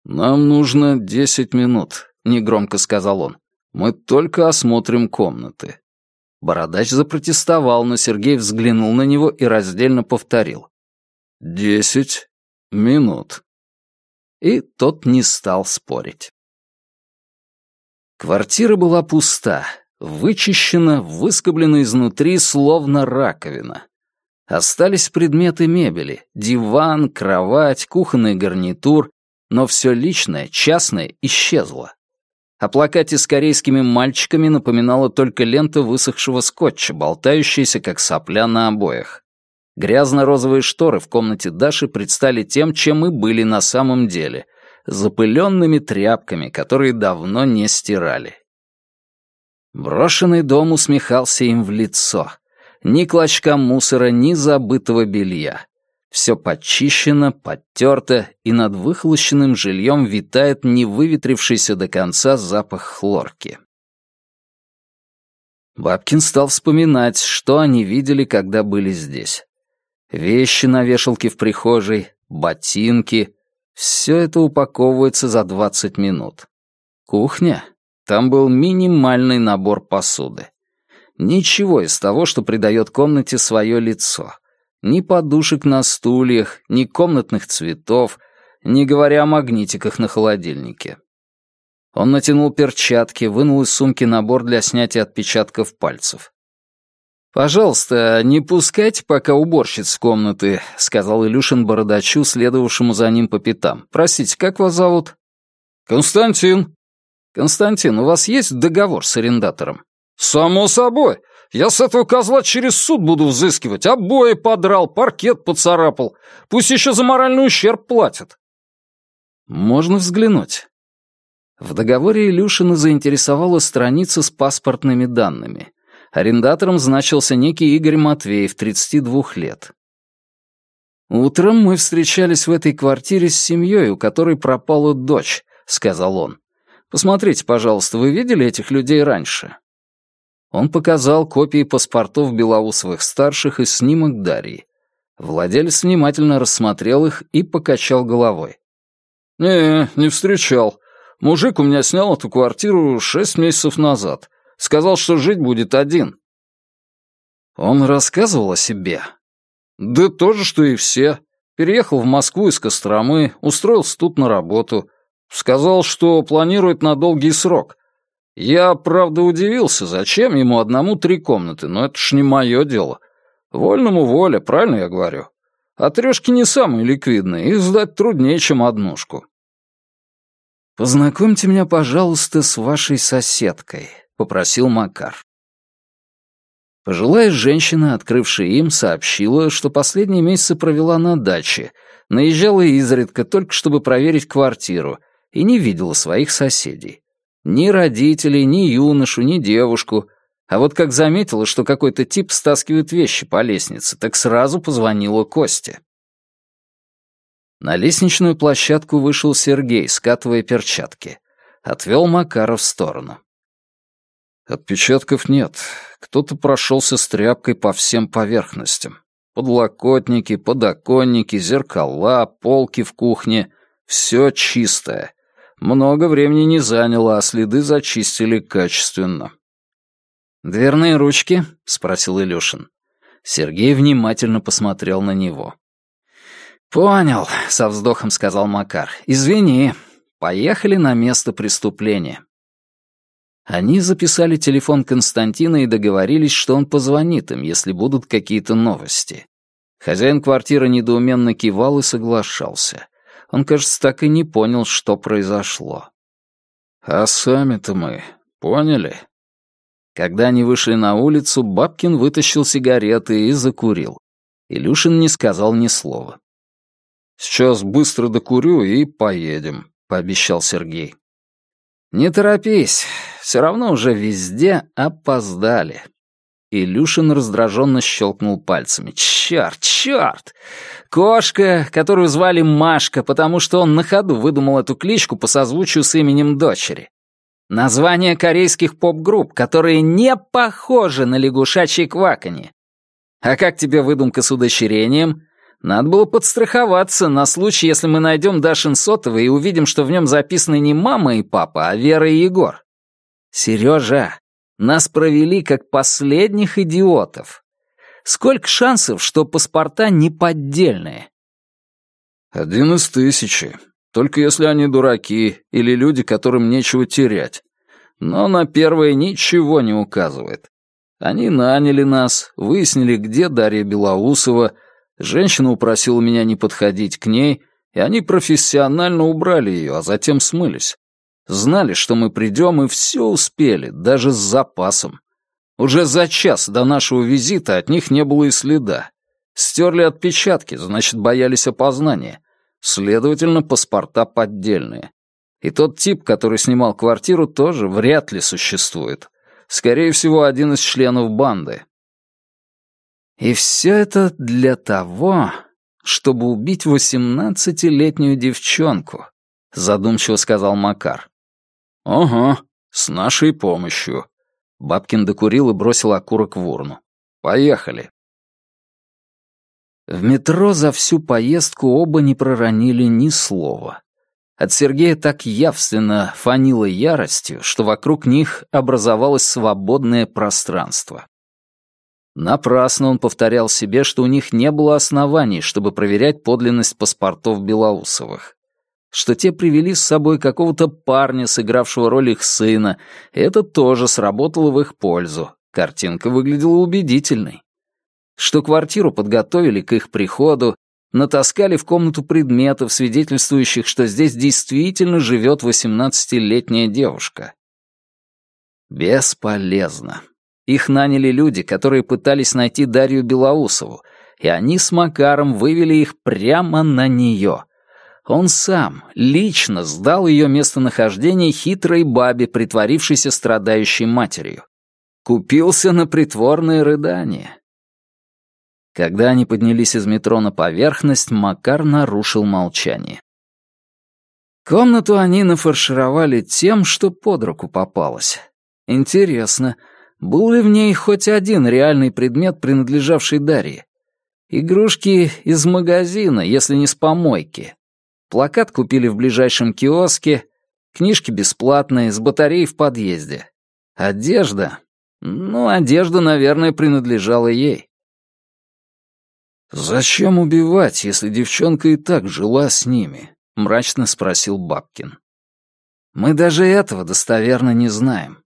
«Нам нужно десять минут», — негромко сказал он. «Мы только осмотрим комнаты». Бородач запротестовал, но Сергей взглянул на него и раздельно повторил. «Десять минут». И тот не стал спорить. Квартира была пуста, вычищена, выскоблена изнутри, словно раковина. Остались предметы мебели — диван, кровать, кухонный гарнитур, но все личное, частное исчезло. О плакате с корейскими мальчиками напоминала только лента высохшего скотча, болтающаяся, как сопля на обоях. Грязно-розовые шторы в комнате Даши предстали тем, чем и были на самом деле — запыленными тряпками, которые давно не стирали. Брошенный дом усмехался им в лицо. Ни клочка мусора, ни забытого белья. Все подчищено, подтерто, и над выхолощенным жильем витает невыветрившийся до конца запах хлорки. Бабкин стал вспоминать, что они видели, когда были здесь. Вещи на вешалке в прихожей, ботинки. Все это упаковывается за 20 минут. Кухня? Там был минимальный набор посуды. Ничего из того, что придает комнате свое лицо. Ни подушек на стульях, ни комнатных цветов, не говоря о магнитиках на холодильнике. Он натянул перчатки, вынул из сумки набор для снятия отпечатков пальцев. «Пожалуйста, не пускайте пока уборщиц в комнаты», — сказал Илюшин бородачу, следовавшему за ним по пятам. «Простите, как вас зовут?» «Константин». «Константин, у вас есть договор с арендатором?» «Само собой. Я с этого козла через суд буду взыскивать. Обои подрал, паркет поцарапал. Пусть еще за моральный ущерб платят». «Можно взглянуть». В договоре Илюшина заинтересовала страница с паспортными данными. Арендатором значился некий Игорь Матвеев, 32 лет. «Утром мы встречались в этой квартире с семьей, у которой пропала дочь», — сказал он. «Посмотрите, пожалуйста, вы видели этих людей раньше?» Он показал копии паспортов Белоусовых-старших и снимок Дарьи. Владелец внимательно рассмотрел их и покачал головой. «Не, не встречал. Мужик у меня снял эту квартиру шесть месяцев назад. Сказал, что жить будет один». Он рассказывал о себе. «Да то же, что и все. Переехал в Москву из Костромы, устроился тут на работу. Сказал, что планирует на долгий срок. Я, правда, удивился, зачем ему одному три комнаты, но это ж не мое дело. Вольному воля, правильно я говорю? А трешки не самые ликвидные, их сдать труднее, чем однушку. «Познакомьте меня, пожалуйста, с вашей соседкой», — попросил Макар. Пожилая женщина, открывшая им, сообщила, что последние месяцы провела на даче, наезжала изредка только чтобы проверить квартиру и не видела своих соседей. Ни родителей, ни юношу, ни девушку. А вот как заметила, что какой-то тип стаскивает вещи по лестнице, так сразу позвонила Косте. На лестничную площадку вышел Сергей, скатывая перчатки. Отвел Макара в сторону. Отпечатков нет. Кто-то прошелся с тряпкой по всем поверхностям. Подлокотники, подоконники, зеркала, полки в кухне — все чистое. Много времени не заняло, а следы зачистили качественно. «Дверные ручки?» — спросил Илюшин. Сергей внимательно посмотрел на него. «Понял», — со вздохом сказал Макар. «Извини. Поехали на место преступления». Они записали телефон Константина и договорились, что он позвонит им, если будут какие-то новости. Хозяин квартиры недоуменно кивал и соглашался. Он, кажется, так и не понял, что произошло. «А сами-то мы поняли?» Когда они вышли на улицу, Бабкин вытащил сигареты и закурил. Илюшин не сказал ни слова. «Сейчас быстро докурю и поедем», — пообещал Сергей. «Не торопись, все равно уже везде опоздали». Илюшин раздраженно щелкнул пальцами. «Черт, черт! Кошка, которую звали Машка, потому что он на ходу выдумал эту кличку по созвучию с именем дочери. Название корейских поп-групп, которые не похожи на лягушачье кваканье. А как тебе выдумка с удочерением? Надо было подстраховаться на случай, если мы найдем Дашин сотовый и увидим, что в нем записаны не мама и папа, а Вера и Егор. Сережа, нас провели как последних идиотов. Сколько шансов, что паспорта не поддельные? Один из тысячи. Только если они дураки или люди, которым нечего терять. Но на первое ничего не указывает. Они наняли нас, выяснили, где Дарья Белоусова, женщина упросила меня не подходить к ней, и они профессионально убрали ее, а затем смылись. Знали, что мы придем, и все успели, даже с запасом. Уже за час до нашего визита от них не было и следа. Стерли отпечатки, значит, боялись опознания. Следовательно, паспорта поддельные. И тот тип, который снимал квартиру, тоже вряд ли существует. Скорее всего, один из членов банды. И все это для того, чтобы убить восемнадцатилетнюю девчонку, задумчиво сказал Макар. «Ага, с нашей помощью». Бабкин докурил и бросил окурок в урну. «Поехали». В метро за всю поездку оба не проронили ни слова. От Сергея так явственно фанило яростью, что вокруг них образовалось свободное пространство. Напрасно он повторял себе, что у них не было оснований, чтобы проверять подлинность паспортов Белоусовых что те привели с собой какого-то парня, сыгравшего роль их сына, это тоже сработало в их пользу. Картинка выглядела убедительной. Что квартиру подготовили к их приходу, натаскали в комнату предметов, свидетельствующих, что здесь действительно живет восемнадцатилетняя девушка. Бесполезно. Их наняли люди, которые пытались найти Дарью Белоусову, и они с Макаром вывели их прямо на нее — он сам лично сдал ее местонахождение хитрой бабе, притворившейся страдающей матерью. Купился на притворные рыдания. Когда они поднялись из метро на поверхность, Макар нарушил молчание. Комнату они нафаршировали тем, что под руку попалось. Интересно, Был ли в ней хоть один реальный предмет, принадлежавший Дарье? Игрушки из магазина, если не с помойки. Плакат купили в ближайшем киоске, книжки бесплатные, с батареей в подъезде. Одежда? Ну, одежда, наверное, принадлежала ей. «Зачем убивать, если девчонка и так жила с ними?» — мрачно спросил Бабкин. «Мы даже этого достоверно не знаем».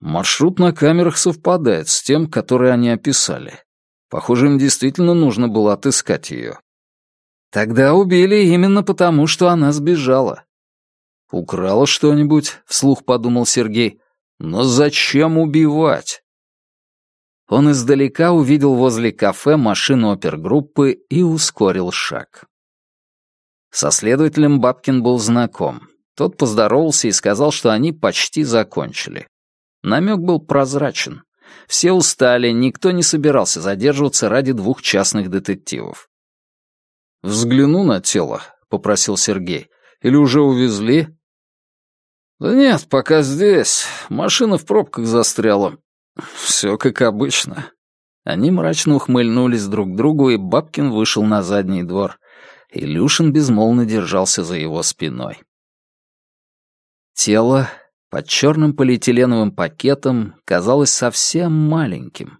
Маршрут на камерах совпадает с тем, который они описали. Похоже, им действительно нужно было отыскать ее. Тогда убили именно потому, что она сбежала. «Украла что-нибудь?» — вслух подумал Сергей. «Но зачем убивать?» Он издалека увидел возле кафе машину опергруппы и ускорил шаг. Со следователем Бабкин был знаком. Тот поздоровался и сказал, что они почти закончили. Намек был прозрачен. Все устали, никто не собирался задерживаться ради двух частных детективов. «Взгляну на тело», — попросил Сергей. «Или уже увезли?» «Да нет, пока здесь. Машина в пробках застряла. Все как обычно». Они мрачно ухмыльнулись друг к другу, и Бабкин вышел на задний двор. Илюшин безмолвно держался за его спиной. Тело под черным полиэтиленовым пакетом казалось совсем маленьким.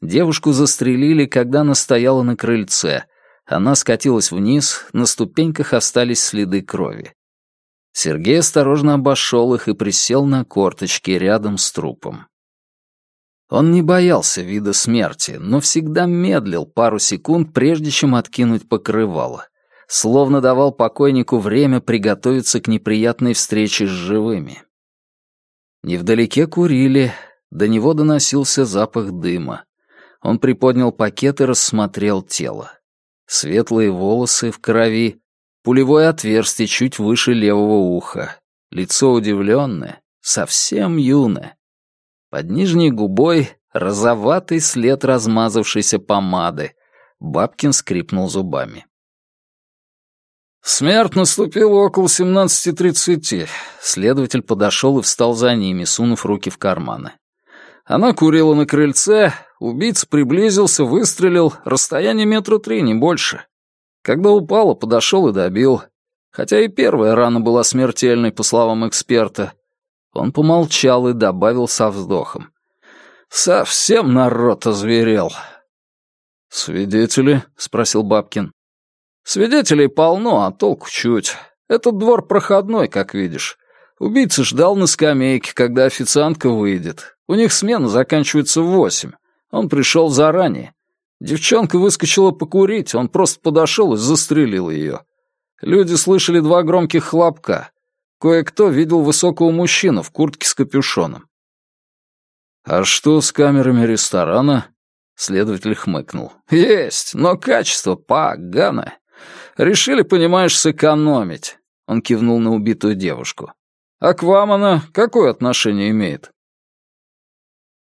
Девушку застрелили, когда она стояла на крыльце. Она скатилась вниз, на ступеньках остались следы крови. Сергей осторожно обошел их и присел на корточки рядом с трупом. Он не боялся вида смерти, но всегда медлил пару секунд, прежде чем откинуть покрывало, словно давал покойнику время приготовиться к неприятной встрече с живыми. Невдалеке курили, до него доносился запах дыма. Он приподнял пакет и рассмотрел тело. Светлые волосы в крови, Пулевое отверстие чуть выше левого уха. Лицо удивленное, совсем юное. Под нижней губой розоватый след размазавшейся помады. Бабкин скрипнул зубами. Смерть наступила около 17.30. Следователь подошел и встал за ними, сунув руки в карманы. Она курила на крыльце, убийца приблизился, выстрелил, расстояние метра три, не больше. Когда упала, подошел и добил. Хотя и первая рана была смертельной, по словам эксперта. Он помолчал и добавил со вздохом. «Совсем народ озверел». «Свидетели?» — спросил Бабкин. «Свидетелей полно, а толку чуть. Этот двор проходной, как видишь. Убийца ждал на скамейке, когда официантка выйдет. У них смена заканчивается в восемь. Он пришел заранее. Девчонка выскочила покурить, он просто подошел и застрелил ее. Люди слышали два громких хлопка. Кое-кто видел высокого мужчину в куртке с капюшоном. «А что с камерами ресторана?» Следователь хмыкнул. «Есть, но качество поганое. Решили, понимаешь, сэкономить». Он кивнул на убитую девушку. «А к вам она какое отношение имеет?»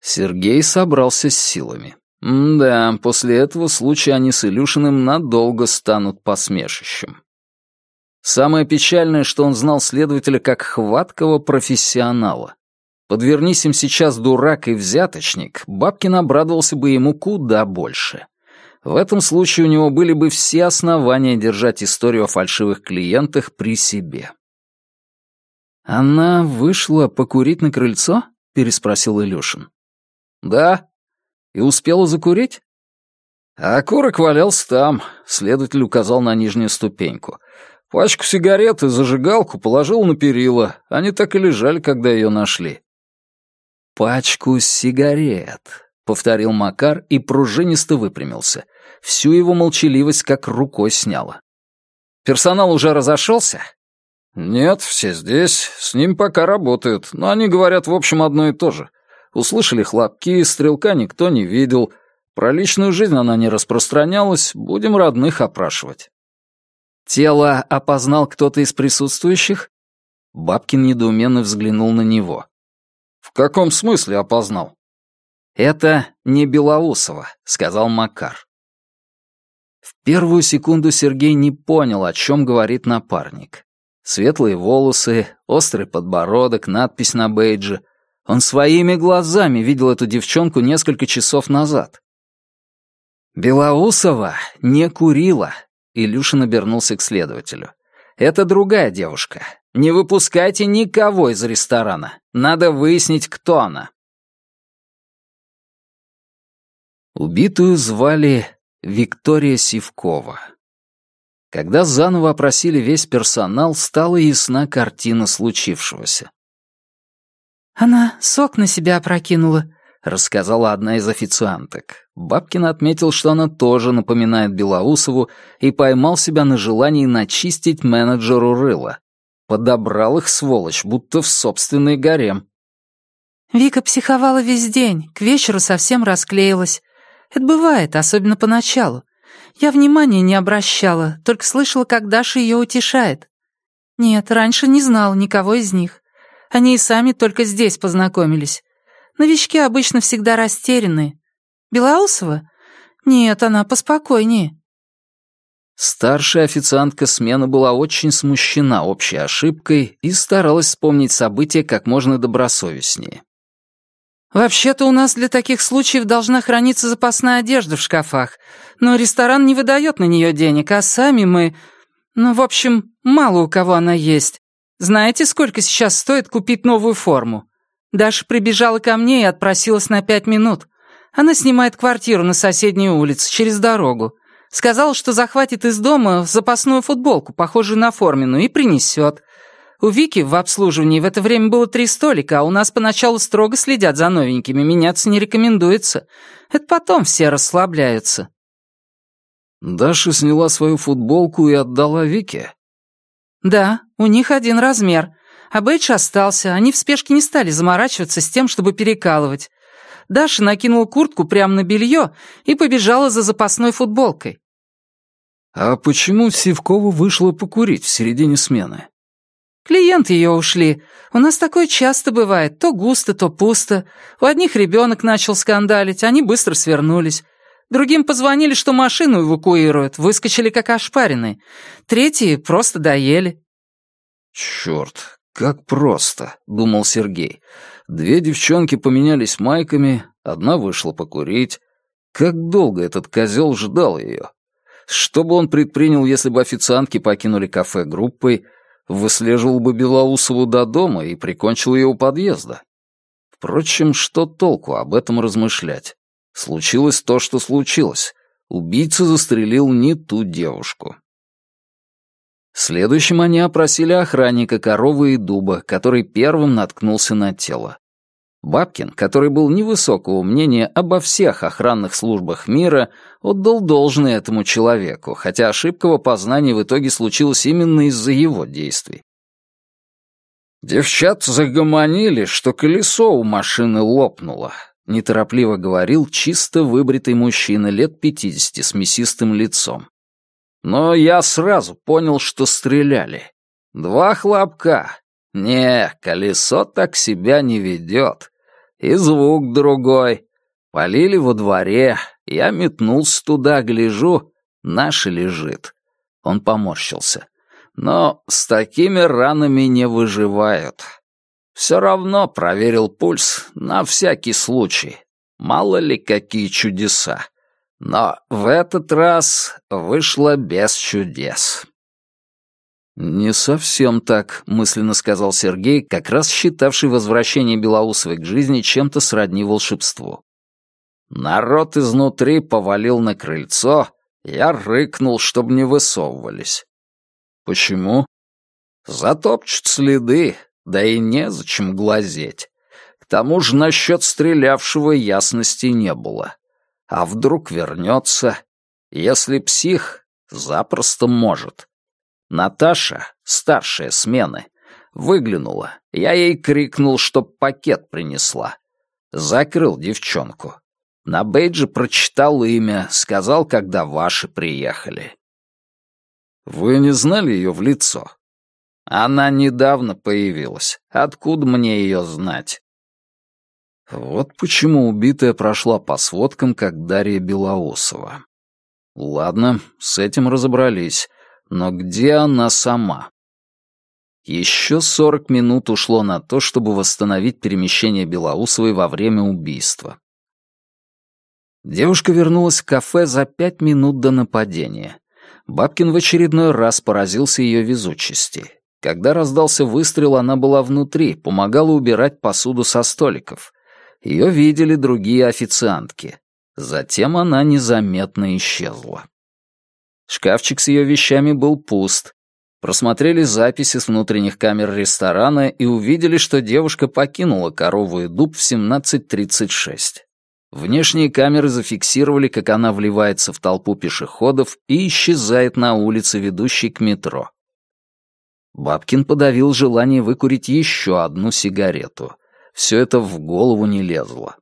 Сергей собрался с силами. да, после этого случая они с Илюшиным надолго станут посмешищем. Самое печальное, что он знал следователя как хваткого профессионала. Подвернись им сейчас дурак и взяточник, Бабкин обрадовался бы ему куда больше. В этом случае у него были бы все основания держать историю о фальшивых клиентах при себе. «Она вышла покурить на крыльцо?» — переспросил Илюшин. «Да». «И успела закурить?» «А курок валялся там», — следователь указал на нижнюю ступеньку. «Пачку сигарет и зажигалку положил на перила. Они так и лежали, когда ее нашли». «Пачку сигарет», — повторил Макар и пружинисто выпрямился. Всю его молчаливость как рукой сняла. «Персонал уже разошелся?» «Нет, все здесь. С ним пока работают, но они говорят, в общем, одно и то же. Услышали хлопки, стрелка никто не видел. Про личную жизнь она не распространялась, будем родных опрашивать». «Тело опознал кто-то из присутствующих?» Бабкин недоуменно взглянул на него. «В каком смысле опознал?» «Это не Белоусова», — сказал Макар. В первую секунду Сергей не понял, о чем говорит напарник. Светлые волосы, острый подбородок, надпись на бейдже. Он своими глазами видел эту девчонку несколько часов назад. Белоусова не курила. Илюшин обернулся к следователю. Это другая девушка. Не выпускайте никого из ресторана. Надо выяснить, кто она. Убитую звали Виктория Сивкова. Когда заново опросили весь персонал, стала ясна картина случившегося. «Она сок на себя опрокинула», — рассказала одна из официанток. Бабкин отметил, что она тоже напоминает Белоусову и поймал себя на желании начистить менеджеру рыла. Подобрал их, сволочь, будто в собственный гарем. «Вика психовала весь день, к вечеру совсем расклеилась. Это бывает, особенно поначалу. Я внимания не обращала, только слышала, как Даша ее утешает. Нет, раньше не знала никого из них. Они и сами только здесь познакомились. Новички обычно всегда растерянные. Белоусова? Нет, она поспокойнее. Старшая официантка смены была очень смущена общей ошибкой и старалась вспомнить события как можно добросовестнее. «Вообще-то у нас для таких случаев должна храниться запасная одежда в шкафах, но ресторан не выдает на нее денег, а сами мы... Ну, в общем, мало у кого она есть. Знаете, сколько сейчас стоит купить новую форму? Даша прибежала ко мне и отпросилась на пять минут. Она снимает квартиру на соседней улице, через дорогу. Сказала, что захватит из дома запасную футболку, похожую на форменную, и принесет. У Вики в обслуживании в это время было три столика, а у нас поначалу строго следят за новенькими, меняться не рекомендуется. Это потом все расслабляются». Даша сняла свою футболку и отдала Вике? «Да, у них один размер. А бейдж остался, они в спешке не стали заморачиваться с тем, чтобы перекалывать. Даша накинула куртку прямо на белье и побежала за запасной футболкой. «А почему Сивкова вышла покурить в середине смены?» Клиенты ее ушли. У нас такое часто бывает. То густо, то пусто. У одних ребенок начал скандалить, они быстро свернулись. Другим позвонили, что машину эвакуируют, выскочили как ошпаренные. Третьи просто доели. «Черт, как просто», — думал Сергей. «Две девчонки поменялись майками, одна вышла покурить. Как долго этот козел ждал ее? Что бы он предпринял, если бы официантки покинули кафе группой, выслеживал бы Белоусову до дома и прикончил ее у подъезда. Впрочем, что толку об этом размышлять? Случилось то, что случилось. Убийца застрелил не ту девушку. Следующим они опросили охранника коровы и дуба, который первым наткнулся на тело. Бабкин, который был невысокого мнения обо всех охранных службах мира, отдал должное этому человеку, хотя ошибка в опознании в итоге случилась именно из-за его действий. «Девчат загомонили, что колесо у машины лопнуло», — неторопливо говорил чисто выбритый мужчина лет пятидесяти с мясистым лицом. «Но я сразу понял, что стреляли. Два хлопка. Не, колесо так себя не ведет. И звук другой. Полили во дворе. Я метнулся туда, гляжу, наш лежит. Он поморщился. Но с такими ранами не выживают. Все равно проверил пульс на всякий случай. Мало ли какие чудеса. Но в этот раз вышло без чудес. «Не совсем так», — мысленно сказал Сергей, как раз считавший возвращение Белоусовой к жизни чем-то сродни волшебству. Народ изнутри повалил на крыльцо, я рыкнул, чтобы не высовывались. «Почему?» «Затопчут следы, да и незачем глазеть. К тому же насчет стрелявшего ясности не было. А вдруг вернется? Если псих, запросто может». Наташа, старшая смены, выглянула. Я ей крикнул, чтоб пакет принесла. Закрыл девчонку. На бейджи прочитал имя, сказал, когда ваши приехали. Вы не знали ее в лицо? Она недавно появилась. Откуда мне ее знать? Вот почему убитая прошла по сводкам, как Дарья Белоусова. Ладно, с этим разобрались. Но где она сама? Еще сорок минут ушло на то, чтобы восстановить перемещение Белоусовой во время убийства. Девушка вернулась в кафе за пять минут до нападения. Бабкин в очередной раз поразился ее везучести. Когда раздался выстрел, она была внутри, помогала убирать посуду со столиков. Ее видели другие официантки. Затем она незаметно исчезла. Шкафчик с ее вещами был пуст. Просмотрели записи с внутренних камер ресторана и увидели, что девушка покинула корову и дуб в 17.36. Внешние камеры зафиксировали, как она вливается в толпу пешеходов и исчезает на улице, ведущей к метро. Бабкин подавил желание выкурить еще одну сигарету. Все это в голову не лезло.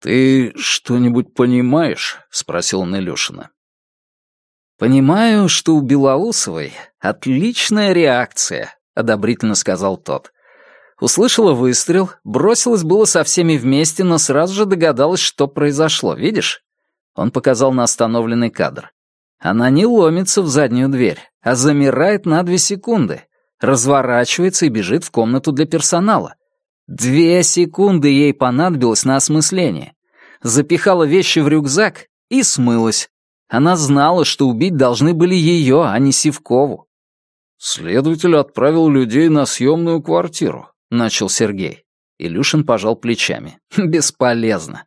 «Ты что-нибудь понимаешь?» — спросил он Илюшина. «Понимаю, что у Белоусовой отличная реакция», — одобрительно сказал тот. Услышала выстрел, бросилась было со всеми вместе, но сразу же догадалась, что произошло. Видишь? Он показал на остановленный кадр. Она не ломится в заднюю дверь, а замирает на две секунды, разворачивается и бежит в комнату для персонала. Две секунды ей понадобилось на осмысление. Запихала вещи в рюкзак и смылась. Она знала, что убить должны были ее, а не Сивкову. Следователь отправил людей на съемную квартиру. — начал Сергей. Илюшин пожал плечами. «Бесполезно.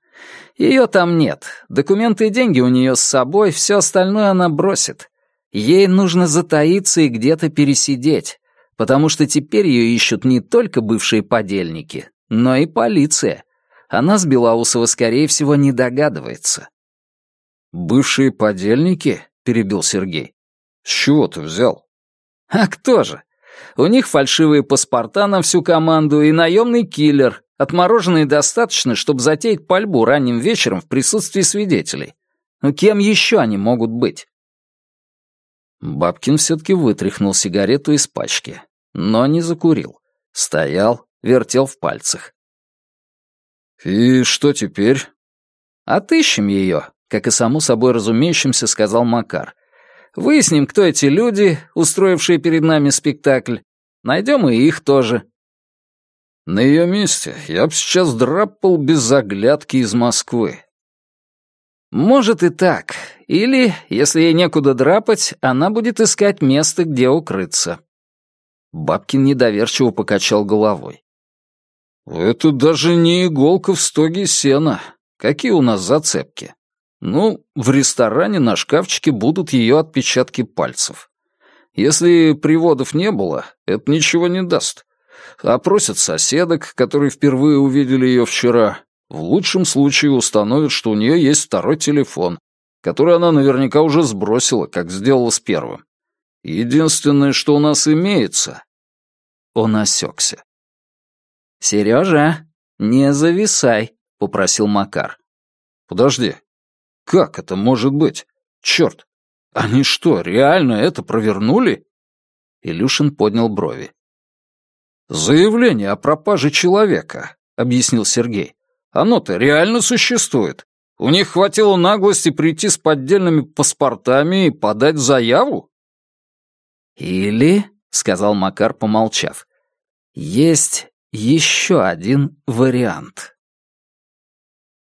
Ее там нет. Документы и деньги у нее с собой, все остальное она бросит. Ей нужно затаиться и где-то пересидеть, потому что теперь ее ищут не только бывшие подельники, но и полиция. Она с Белоусова, скорее всего, не догадывается». «Бывшие подельники?» — перебил Сергей. «С чего ты взял?» «А кто же? У них фальшивые паспорта на всю команду и наемный киллер, отмороженные достаточно, чтобы затеять пальбу ранним вечером в присутствии свидетелей. Но кем еще они могут быть? Бабкин все-таки вытряхнул сигарету из пачки, но не закурил. Стоял, вертел в пальцах. «И что теперь?» «Отыщем ее», как и само собой разумеющимся сказал Макар. Выясним, кто эти люди, устроившие перед нами спектакль. Найдем и их тоже. На ее месте я бы сейчас драпал без заглядки из Москвы. Может и так. Или, если ей некуда драпать, она будет искать место, где укрыться. Бабкин недоверчиво покачал головой. «Это даже не иголка в стоге сена. Какие у нас зацепки? Ну, в ресторане на шкафчике будут ее отпечатки пальцев. Если приводов не было, это ничего не даст. Опросят соседок, которые впервые увидели ее вчера. В лучшем случае установят, что у нее есть второй телефон, который она наверняка уже сбросила, как сделала с первым. Единственное, что у нас имеется... Он осекся. «Сережа, не зависай», — попросил Макар. «Подожди, как это может быть? Черт! Они что, реально это провернули? Илюшин поднял брови. «Заявление о пропаже человека», — объяснил Сергей. «Оно-то реально существует. У них хватило наглости прийти с поддельными паспортами и подать заяву?» «Или», — сказал Макар, помолчав, — «есть еще один вариант».